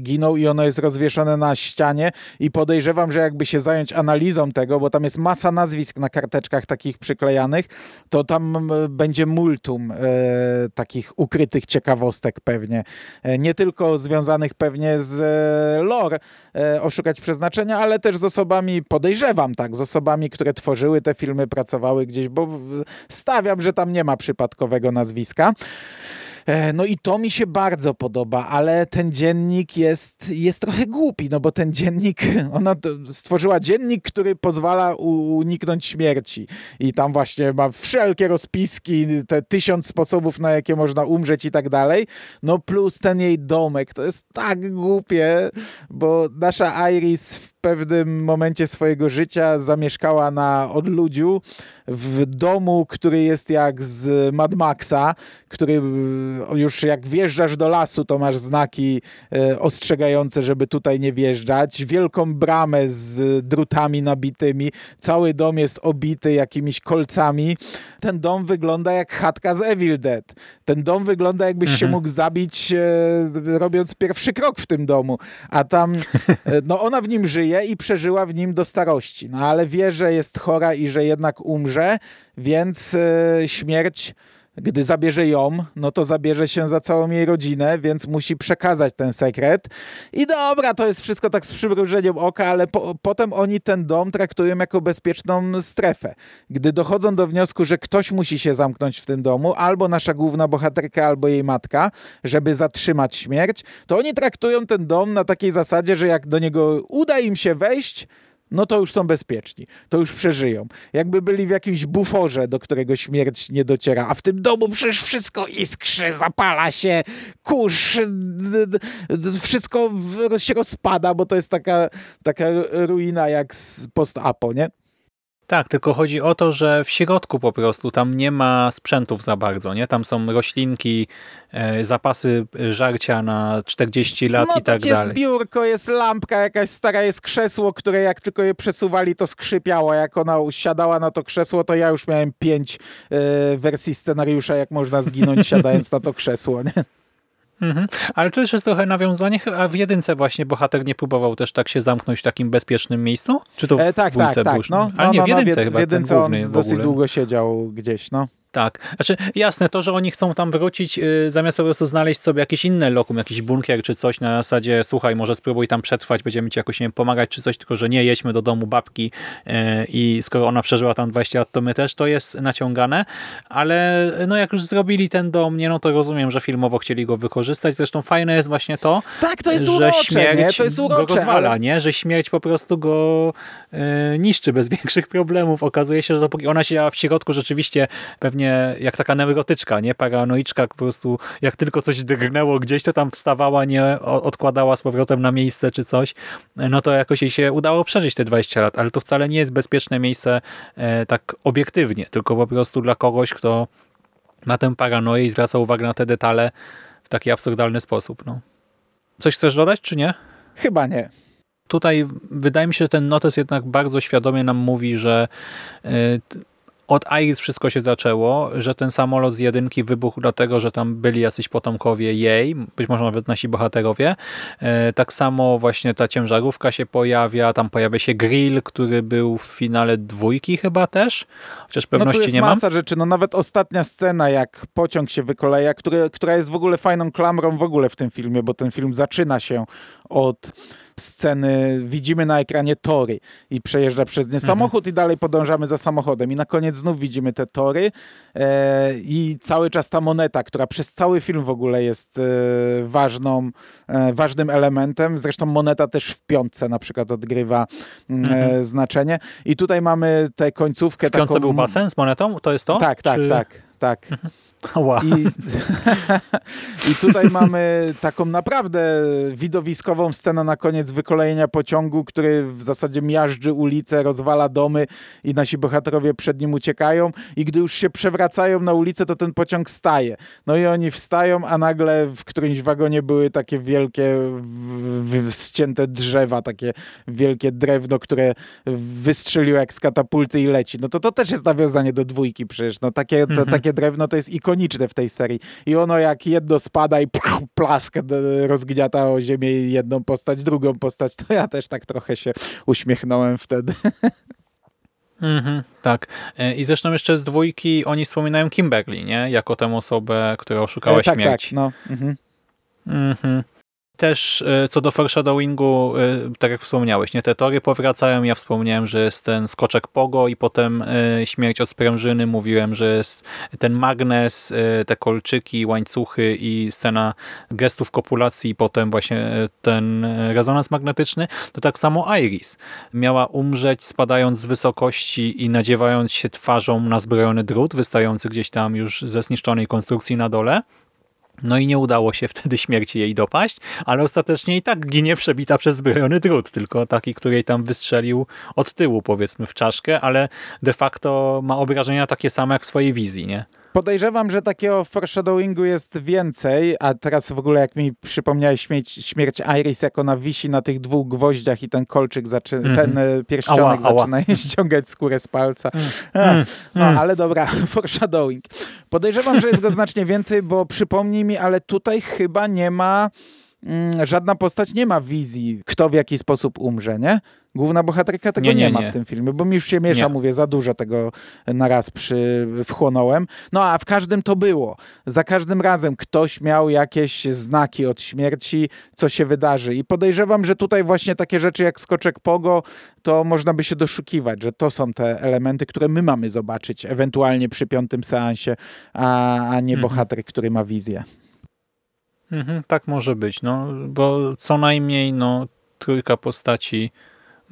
ginął i ono jest rozwieszone na ścianie i podejrzewam, że jakby się zająć analizą tego, bo tam jest masa nazwisk na takich przyklejanych, to tam będzie multum e, takich ukrytych ciekawostek pewnie. E, nie tylko związanych pewnie z e, lore e, Oszukać Przeznaczenia, ale też z osobami, podejrzewam tak, z osobami, które tworzyły te filmy, pracowały gdzieś, bo stawiam, że tam nie ma przypadkowego nazwiska. E, No i to mi się bardzo podoba, ale ten dziennik jest, jest trochę głupi, no bo ten dziennik, ona stworzyła dziennik, który pozwala uniknąć śmierci. I tam właśnie ma wszelkie rozpiski, te tysiąc sposobów, na jakie można umrzeć i tak dalej, no plus ten jej domek, to jest tak głupie, bo nasza Iris w pewnym momencie swojego życia zamieszkała na odludziu w domu, który jest jak z Mad Maxa, który e, już jak wjeżdżasz do lasu, to masz znaki e, ostrzegające, żeby tutaj nie wjeżdżać. Wielką bramę z drutami nabitymi. Cały dom jest obity jakimiś kolcami. Ten dom wygląda jak chatka z Evil Dead. Ten dom wygląda jakbyś się mógł zabić e, robiąc pierwszy krok w tym domu. A tam, e, no ona w nim żyje i przeżyła w nim do starości. No ale wie, że jest chora i że jednak umrze, więc e, śmierć gdy zabierze ją, no to zabierze się za całą jej rodzinę, więc musi przekazać ten sekret. I dobra, to jest wszystko tak z przymrużeniem oka, ale po, potem oni ten dom traktują jako bezpieczną strefę. Gdy dochodzą do wniosku, że ktoś musi się zamknąć w tym domu, albo nasza główna bohaterka, albo jej matka, żeby zatrzymać śmierć, to oni traktują ten dom na takiej zasadzie, że jak do niego uda im się wejść, no to już są bezpieczni, to już przeżyją. Jakby byli w jakimś buforze, do którego śmierć nie dociera, a w tym domu przecież wszystko iskrzy, zapala się, kurz, wszystko się rozpada, bo to jest taka, taka ruina jak z post-apo, nie? Tak, tylko chodzi o to, że w środku po prostu tam nie ma sprzętów za bardzo, nie? Tam są roślinki, e, zapasy żarcia na 40 lat no, i tak jest dalej. biurko, jest lampka jakaś stara, jest krzesło, które jak tylko je przesuwali, to skrzypiało. Jak ona siadała na to krzesło, to ja już miałem pięć e, wersji scenariusza, jak można zginąć siadając na to krzesło, nie? Mhm. Ale to też jest trochę nawiązanie, a w jedynce właśnie bohater nie próbował też tak się zamknąć w takim bezpiecznym miejscu? Czy to w e, tak, dwójce tak, tak. No, Ale no, nie, no, w jedynce no, chyba w jedynce ten główny on w dosyć długo siedział gdzieś, no. Tak, znaczy jasne, to, że oni chcą tam wrócić, yy, zamiast po prostu znaleźć sobie jakieś inne lokum, jakiś bunkier czy coś na zasadzie, słuchaj, może spróbuj tam przetrwać, będziemy ci jakoś nie wiem, pomagać czy coś, tylko że nie, jedźmy do domu babki yy, i skoro ona przeżyła tam 20 lat, to my też, to jest naciągane, ale no jak już zrobili ten dom, nie, no to rozumiem, że filmowo chcieli go wykorzystać, zresztą fajne jest właśnie to, Tak, to jest że urocze, śmierć nie? To jest urocze, go rozwala, ale... nie? Że śmierć po prostu go e, niszczy bez większych problemów. Okazuje się, że dopóki ona siedziała w środku, rzeczywiście pewnie jak taka neurotyczka, nie? Paranoiczka, po prostu jak tylko coś drgnęło gdzieś, to tam wstawała, nie? Odkładała z powrotem na miejsce czy coś, no to jakoś jej się udało przeżyć te 20 lat, ale to wcale nie jest bezpieczne miejsce e, tak obiektywnie, tylko po prostu dla kogoś, kto ma tę paranoję i zwraca uwagę na te detale w taki absurdalny sposób, no. Coś chcesz dodać, czy nie? Chyba nie. Tutaj wydaje mi się, że ten notes jednak bardzo świadomie nam mówi, że t- od Iris wszystko się zaczęło, że ten samolot z jedynki wybuchł dlatego, że tam byli jacyś potomkowie jej, być może nawet nasi bohaterowie. E, Tak samo właśnie ta ciężarówka się pojawia, tam pojawia się grill, który był w finale dwójki chyba też, chociaż No tu pewności jest nie mam. masa rzeczy, no nawet ostatnia scena, jak pociąg się wykoleja, który, która jest w ogóle fajną klamrą w ogóle w tym filmie, bo ten film zaczyna się od sceny, widzimy na ekranie tory i przejeżdża przez nie samochód i dalej podążamy za samochodem i na koniec znów widzimy te tory e, i cały czas ta moneta, która przez cały film w ogóle jest e, ważną, e, ważnym elementem, zresztą moneta też w piątce na przykład odgrywa mm, e, znaczenie i tutaj mamy tę końcówkę W piątce taką... był basen z monetą? To jest to? Tak, tak, Czy... tak, tak. I, I tutaj mamy taką naprawdę widowiskową scenę na koniec wykolejenia pociągu, który w zasadzie miażdży ulicę, rozwala domy i nasi bohaterowie przed nim uciekają i gdy już się przewracają na ulicę, to ten pociąg staje. No i oni wstają, a nagle w którymś wagonie były takie wielkie ścięte drzewa, takie wielkie drewno, które wystrzeliło jak z katapulty i leci. No to to też jest nawiązanie do dwójki przecież. No takie, to, takie drewno to jest ikoniczne w tej serii. I ono jak jedno spada i plask rozgniata o ziemię jedną postać, drugą postać, to ja też tak trochę się uśmiechnąłem wtedy. Mhm, tak. E, I zresztą jeszcze z dwójki oni wspominają Kimberly, nie? Jako tę osobę, która oszukała E, tak, śmierć. tak, no. Mhm. Mhm. Też e, co do foreshadowingu, e, tak jak wspomniałeś, nie? te tory powracają. Ja wspomniałem, że jest ten skoczek pogo i potem e, śmierć od sprężyny. Mówiłem, że jest ten magnes, te kolczyki, łańcuchy i scena gestów kopulacji i potem właśnie ten rezonans magnetyczny. To tak samo Iris. Miała umrzeć spadając z wysokości i nadziewając się twarzą na zbrojony drut wystający gdzieś tam już ze zniszczonej konstrukcji na dole. No i nie udało się wtedy śmierci jej dopaść, ale ostatecznie i tak ginie przebita przez zbrojony drut, tylko taki, który jej tam wystrzelił od tyłu powiedzmy w czaszkę, ale de facto ma obrażenia takie same jak w swojej wizji, nie? Podejrzewam, że takiego foreshadowingu jest więcej, a teraz w ogóle jak mi przypomniałeś śmierć, śmierć Iris, jak ona wisi na tych dwóch gwoździach i ten kolczyk, zaczy, Mhm. ten e, pierścionek Ała, ała. zaczyna jej ściągać skórę z palca. A, Mm, no, ale dobra, foreshadowing. Podejrzewam, że jest go znacznie więcej, bo przypomnij mi, ale tutaj chyba nie ma, mm, żadna postać nie ma wizji, kto w jaki sposób umrze, nie? Główna bohaterka tego nie, Nie, nie, ma nie. w tym filmie, bo mi już się miesza, mówię, za dużo tego na raz przy, wchłonąłem. No a w każdym to było. Za każdym razem ktoś miał jakieś znaki od śmierci, co się wydarzy. I podejrzewam, że tutaj właśnie takie rzeczy jak skoczek pogo, to można by się doszukiwać, że to są te elementy, które my mamy zobaczyć, ewentualnie przy piątym seansie, a, a nie Mhm. bohater, który ma wizję. Mhm, tak może być, no, bo co najmniej no, trójka postaci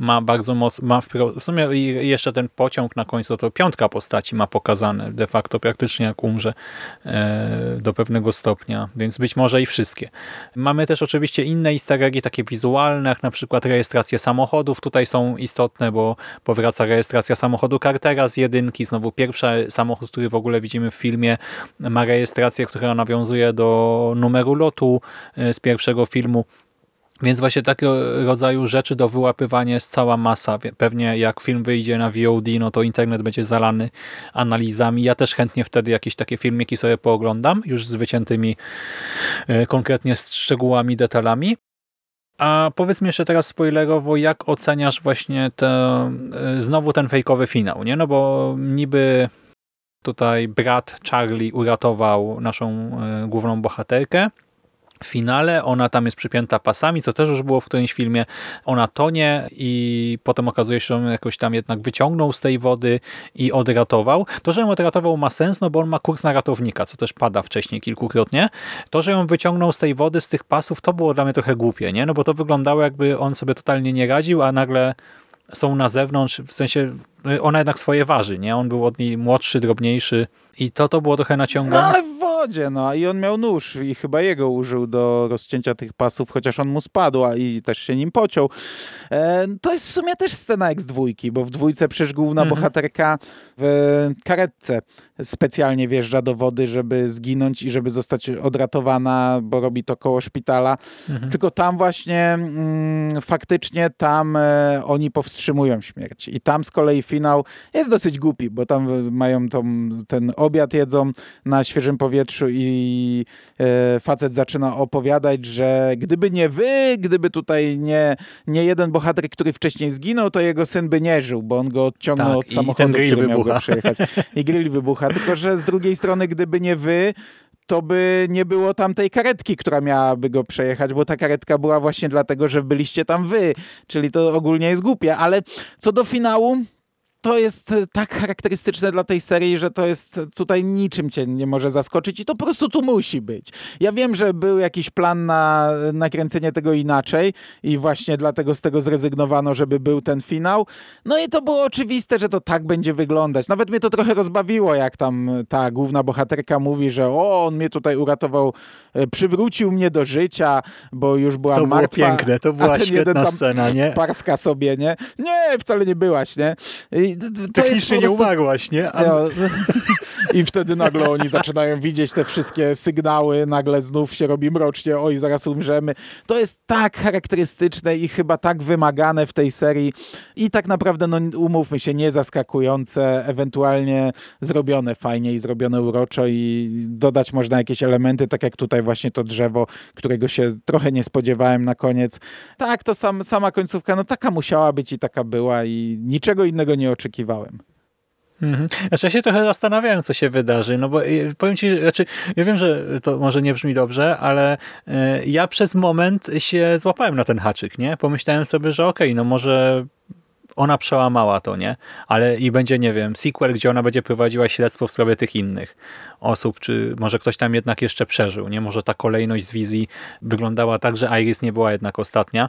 ma bardzo mocno, ma w sumie jeszcze ten pociąg na końcu, to piątka postaci ma pokazane de facto praktycznie jak umrze e, do pewnego stopnia, więc być może i wszystkie. Mamy też oczywiście inne easter takie wizualne, jak na przykład rejestracje samochodów, tutaj są istotne, bo powraca rejestracja samochodu Cartera z jedynki, znowu pierwszy samochód, który w ogóle widzimy w filmie, ma rejestrację, która nawiązuje do numeru lotu e, z pierwszego filmu. Więc właśnie takiego rodzaju rzeczy do wyłapywania jest cała masa. Pewnie jak film wyjdzie na VOD, no to internet będzie zalany analizami. Ja też chętnie wtedy jakieś takie filmiki sobie pooglądam, już z wyciętymi e, konkretnie szczegółami, detalami. A powiedz mi jeszcze teraz spoilerowo, jak oceniasz właśnie te, e, znowu ten fejkowy finał, nie? No bo niby tutaj brat Charlie uratował naszą e, główną bohaterkę, finale. Ona tam jest przypięta pasami, co też już było w którymś filmie. Ona tonie i potem okazuje się, że on jakoś tam jednak wyciągnął z tej wody i odratował. To, że ją odratował ma sens, no bo on ma kurs na ratownika, co też pada wcześniej kilkukrotnie. To, że ją wyciągnął z tej wody, z tych pasów, to było dla mnie trochę głupie, nie? No bo to wyglądało jakby on sobie totalnie nie radził, a nagle są na zewnątrz, w sensie ona jednak swoje waży, nie? On był od niej młodszy, drobniejszy i to to było trochę No naciągane. ale w wodzie, no i on miał nóż i chyba jego użył do rozcięcia tych pasów, chociaż on mu spadł a i też się nim pociął. E, to jest w sumie też scena jak z dwójki, bo w dwójce przecież główna Mhm. bohaterka w karetce specjalnie wjeżdża do wody, żeby zginąć i żeby zostać odratowana, bo robi to koło szpitala. Mhm. Tylko tam właśnie mm, faktycznie tam e, oni powstrzymują śmierć. I tam z kolei finał jest dosyć głupi, bo tam mają tą, ten obiad jedzą na świeżym powietrzu i e, facet zaczyna opowiadać, że gdyby nie wy, gdyby tutaj nie, nie jeden bohater, który wcześniej zginął, to jego syn by nie żył, bo on go odciągnął Tak, od samochodu, który miał go wybucha. przejechać. I grill wybucha. Tylko, że z drugiej strony, gdyby nie wy, to by nie było tam tej karetki, która miałaby go przejechać, bo ta karetka była właśnie dlatego, że byliście tam wy. Czyli to ogólnie jest głupie. Ale co do finału, to jest e, tak charakterystyczne dla tej serii, że to jest e, tutaj niczym cię nie może zaskoczyć i to po prostu tu musi być. Ja wiem, że był jakiś plan na nakręcenie tego inaczej i właśnie dlatego z tego zrezygnowano, żeby był ten finał. No i to było oczywiste, że to tak będzie wyglądać. Nawet mnie to trochę rozbawiło, jak tam ta główna bohaterka mówi, że o, on mnie tutaj uratował, e, przywrócił mnie do życia, bo już byłam To było martwa. piękne, to była świetna tam scena, nie? Parska sobie, nie? Nie, wcale nie byłaś, nie? I to jest Technicznie nie prostu- umarłaś, nie? Ja, I wtedy nagle oni zaczynają widzieć te wszystkie sygnały, nagle znów się robi mrocznie, oj, zaraz umrzemy. To jest tak charakterystyczne i chyba tak wymagane w tej serii i tak naprawdę, no umówmy się, nie zaskakujące, ewentualnie zrobione fajnie i zrobione uroczo i dodać można jakieś elementy, tak jak tutaj właśnie to drzewo, którego się trochę nie spodziewałem na koniec. Tak, to sam, sama końcówka, no taka musiała być i taka była i niczego innego nie oczekiwałem. Mhm. Znaczy ja się trochę zastanawiałem, co się wydarzy, no bo y, powiem ci, znaczy ja wiem, że to może nie brzmi dobrze, ale y, ja przez moment się złapałem na ten haczyk, nie? Pomyślałem sobie, że okej, no może ona przełamała to, nie? Ale i będzie, nie wiem, sequel, gdzie ona będzie prowadziła śledztwo w sprawie tych innych osób, czy może ktoś tam jednak jeszcze przeżył, nie? Może ta kolejność z wizji wyglądała tak, że Iris nie była jednak ostatnia.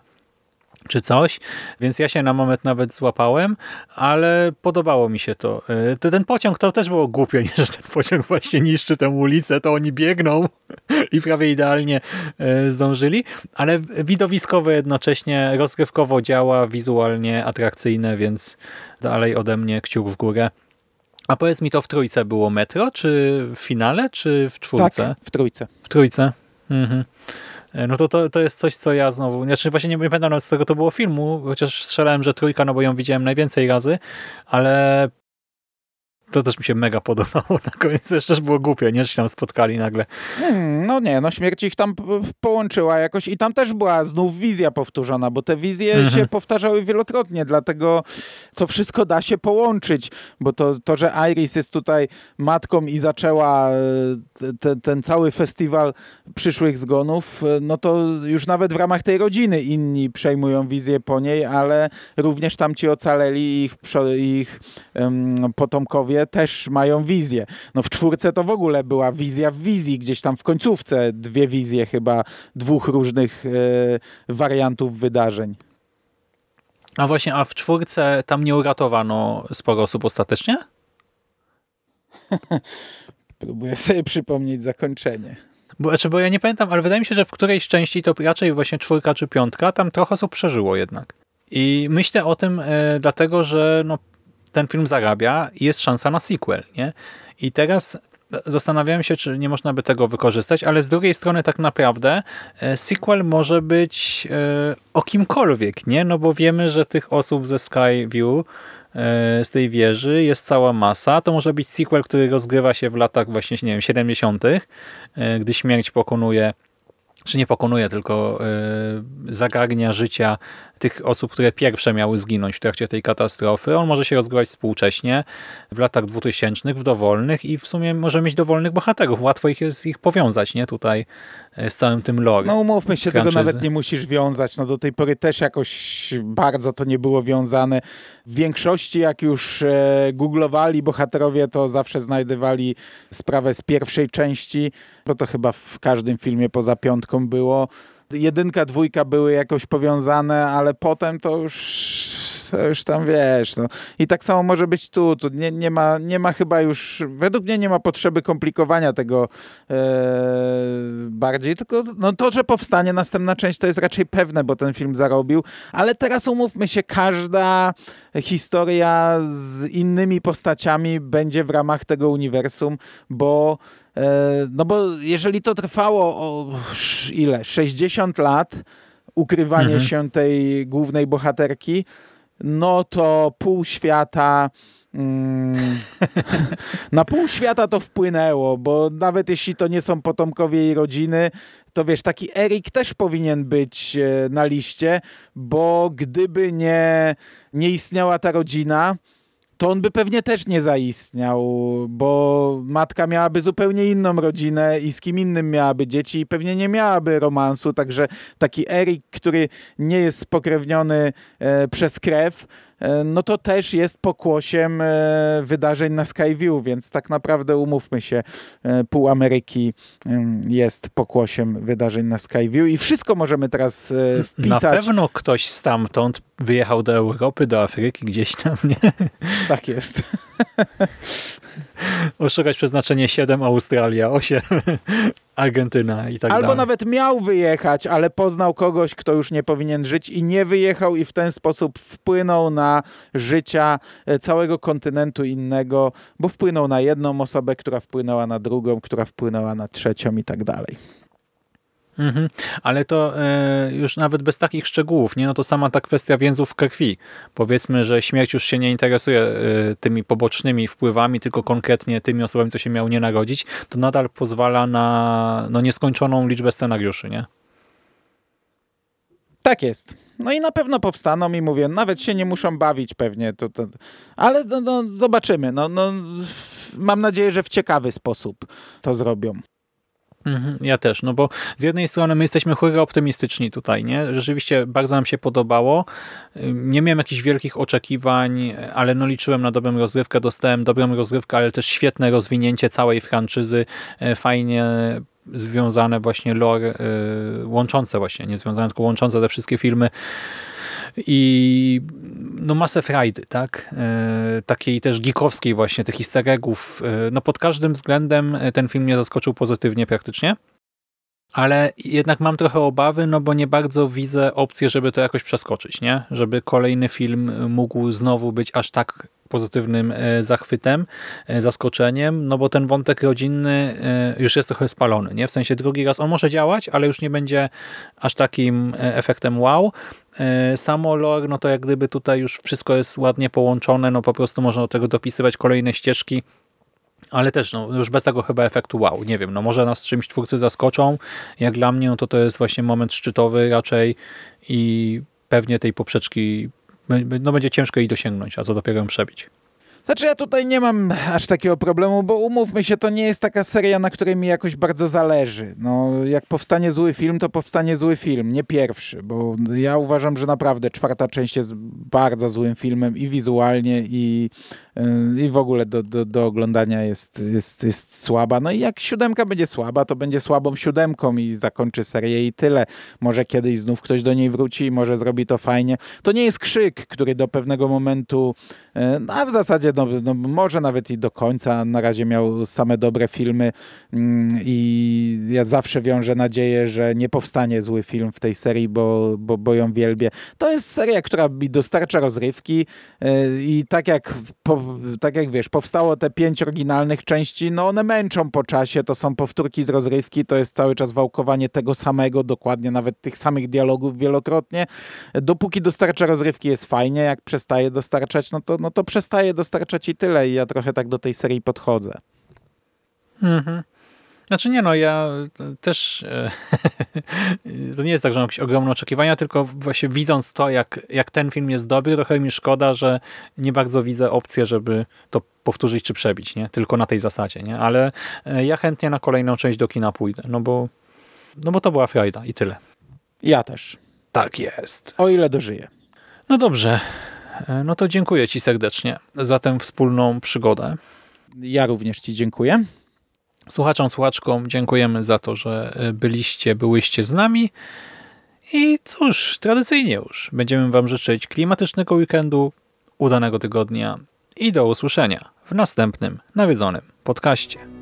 Czy coś, więc ja się na moment nawet złapałem, ale podobało mi się to. Y, ten pociąg to też było głupie, nie? że ten pociąg właśnie niszczy tę ulicę, to oni biegną i prawie idealnie y, zdążyli, ale widowiskowo jednocześnie rozgrywkowo działa, wizualnie atrakcyjne, więc dalej ode mnie kciuk w górę. A powiedz mi, to w trójce było metro, czy w finale, czy w czwórce? Tak, w trójce. W trójce. Mhm. E, no to, to to jest coś, co ja znowu, znaczy właśnie nie, nie pamiętam z tego to było filmu, chociaż strzelałem, że trójka, no bo ją widziałem najwięcej razy, ale to też mi się mega podobało na koniec. Jeszcze było głupie, nie? Że się tam spotkali nagle. Hmm, no nie, no śmierć ich tam połączyła jakoś i tam też była znów wizja powtórzona, bo te wizje mhm. się powtarzały wielokrotnie, dlatego to wszystko da się połączyć, bo to, to że Iris jest tutaj matką i zaczęła e, te, ten cały festiwal przyszłych zgonów, e, no to już nawet w ramach tej rodziny inni przejmują wizję po niej, ale również tam ci ocaleli ich, ich um, potomkowie też mają wizję. No w czwórce to w ogóle była wizja w wizji, gdzieś tam w końcówce dwie wizje chyba dwóch różnych e, wariantów wydarzeń. A właśnie, a w czwórce tam nie uratowano sporo osób ostatecznie? Próbuję sobie przypomnieć zakończenie. Bo, znaczy, bo ja nie pamiętam, ale wydaje mi się, że w którejś części to raczej właśnie czwórka czy piątka, tam trochę osób przeżyło jednak. I myślę o tym e, dlatego, że no, ten film zarabia i jest szansa na sequel, nie? I teraz zastanawiałem się, czy nie można by tego wykorzystać, ale z drugiej strony tak naprawdę e, sequel może być e, o kimkolwiek, nie? No bo wiemy, że tych osób ze Skyview e, z tej wieży jest cała masa. To może być sequel, który rozgrywa się w latach właśnie, nie wiem, 70., gdy śmierć pokonuje czy nie pokonuje, tylko yy, zagarnia życia tych osób, które pierwsze miały zginąć w trakcie tej katastrofy. On może się rozgrywać współcześnie, w latach 2000, w dowolnych i w sumie może mieć dowolnych bohaterów. Łatwo ich jest ich powiązać, nie? Tutaj z całym tym lore. No umówmy się, franczyzy. tego nawet nie musisz wiązać. No do tej pory też jakoś bardzo to nie było wiązane. W większości jak już e, googlowali bohaterowie, to zawsze znajdywali sprawę z pierwszej części. To to chyba w każdym filmie poza piątką było jedynka, dwójka były jakoś powiązane, ale potem to już, to już tam wiesz. No. I tak samo może być tu. tu nie, nie, ma, nie ma chyba już, według mnie nie ma potrzeby komplikowania tego e, bardziej, tylko no, to, że powstanie następna część to jest raczej pewne, bo ten film zarobił, ale teraz umówmy się, każda historia z innymi postaciami będzie w ramach tego uniwersum, bo E, no bo jeżeli to trwało o ile? 60 lat, ukrywanie mhm. się tej głównej bohaterki, no to pół świata mm, na pół świata to wpłynęło, bo nawet jeśli to nie są potomkowie jej rodziny, to wiesz, taki Erik też powinien być e, na liście, bo gdyby nie, nie istniała ta rodzina, to on by pewnie też nie zaistniał, bo matka miałaby zupełnie inną rodzinę i z kim innym miałaby dzieci i pewnie nie miałaby romansu, także taki Erik, który nie jest spokrewniony e, przez krew, E, no to też jest pokłosiem e, wydarzeń na Skyview, więc tak naprawdę umówmy się, e, pół Ameryki jest pokłosiem wydarzeń na Skyview i wszystko możemy teraz wpisać. Na pewno ktoś stamtąd wyjechał do Europy, do Afryki, gdzieś tam, nie? Tak jest. Oszukać przeznaczenie 7 Australia, 8 Argentyna i tak Albo dalej. Albo nawet miał wyjechać, ale poznał kogoś, kto już nie powinien żyć i nie wyjechał i w ten sposób wpłynął na życia e, całego kontynentu innego, bo wpłynął na jedną osobę, która wpłynęła na drugą, która wpłynęła na trzecią i tak dalej. Mhm. Ale to e, już nawet bez takich szczegółów, nie? No to sama ta kwestia więzów krwi. Powiedzmy, że śmierć już się nie interesuje e, tymi pobocznymi wpływami, tylko konkretnie tymi osobami, co się miał nie narodzić, to nadal pozwala na no, nieskończoną liczbę scenariuszy, nie? Tak jest. No i na pewno powstaną i mówię, nawet się nie muszą bawić pewnie, to, to, ale no, no, zobaczymy. No, no, mam nadzieję, że w ciekawy sposób to zrobią. Mhm, ja też, no bo z jednej strony my jesteśmy chóry optymistyczni tutaj, nie? Rzeczywiście bardzo nam się podobało. Nie miałem jakichś wielkich oczekiwań, ale no liczyłem na dobrą rozgrywkę, dostałem dobrą rozgrywkę, ale też świetne rozwinięcie całej franczyzy, e, fajnie związane właśnie lore, e, łączące właśnie, nie związane, tylko łączące te wszystkie filmy i no masę frajdy, tak? E, takiej też geekowskiej właśnie, tych easter. E, no pod każdym względem ten film mnie zaskoczył pozytywnie praktycznie ale jednak mam trochę obawy, no bo nie bardzo widzę opcji, żeby to jakoś przeskoczyć, nie? Żeby kolejny film mógł znowu być aż tak pozytywnym e, zachwytem, e, zaskoczeniem, no bo ten wątek rodzinny e, już jest trochę spalony, nie? W sensie drugi raz on może działać, ale już nie będzie aż takim efektem wow. Samo lore, no to jak gdyby tutaj już wszystko jest ładnie połączone, no po prostu można do tego dopisywać kolejne ścieżki, ale też no, już bez tego chyba efektu wow, nie wiem, no może nas czymś twórcy zaskoczą, jak dla mnie no to to jest właśnie moment szczytowy raczej i pewnie tej poprzeczki no, będzie ciężko jej dosięgnąć, a co dopiero ją przebić. Znaczy ja tutaj nie mam aż takiego problemu, bo umówmy się, to nie jest taka seria, na której mi jakoś bardzo zależy. No, jak powstanie zły film, to powstanie zły film, nie pierwszy, bo ja uważam, że naprawdę czwarta część jest bardzo złym filmem i wizualnie, i, i w ogóle do, do, do oglądania jest, jest, jest słaba. No i jak siódemka będzie słaba, to będzie słabą siódemką i zakończy serię i tyle. Może kiedyś znów ktoś do niej wróci i może zrobi to fajnie. To nie jest krzyk, który do pewnego momentu, yy, a w zasadzie no, no, może nawet i do końca. Na razie miał same dobre filmy mm, i ja zawsze wiążę nadzieję, że nie powstanie zły film w tej serii, bo, bo, bo ją wielbię. To jest seria, która mi dostarcza rozrywki i tak jak, po, tak jak wiesz, powstało te pięć oryginalnych części, no one męczą po czasie, to są powtórki z rozrywki, to jest cały czas wałkowanie tego samego, dokładnie nawet tych samych dialogów wielokrotnie. Dopóki dostarcza rozrywki jest fajnie, jak przestaje dostarczać, no to, no to przestaje dostarczać i tyle. I ja trochę tak do tej serii podchodzę. Mhm. Znaczy nie no, ja też e, to nie jest tak, że mam jakieś ogromne oczekiwania, tylko właśnie widząc to, jak, jak ten film jest dobry, trochę mi szkoda, że nie bardzo widzę opcję, żeby to powtórzyć czy przebić, nie? Tylko na tej zasadzie, nie? Ale e, ja chętnie na kolejną część do kina pójdę, no bo, no bo to była frajda i tyle. Ja też. Tak jest. O ile dożyję. No dobrze. E, no to dziękuję Ci serdecznie za tę wspólną przygodę. Ja również Ci dziękuję. Słuchaczom, słuchaczkom dziękujemy za to, że e, byliście, byłyście z nami. I cóż, tradycyjnie już będziemy Wam życzyć klimatycznego weekendu, udanego tygodnia i do usłyszenia w następnym nawiedzonym podcaście.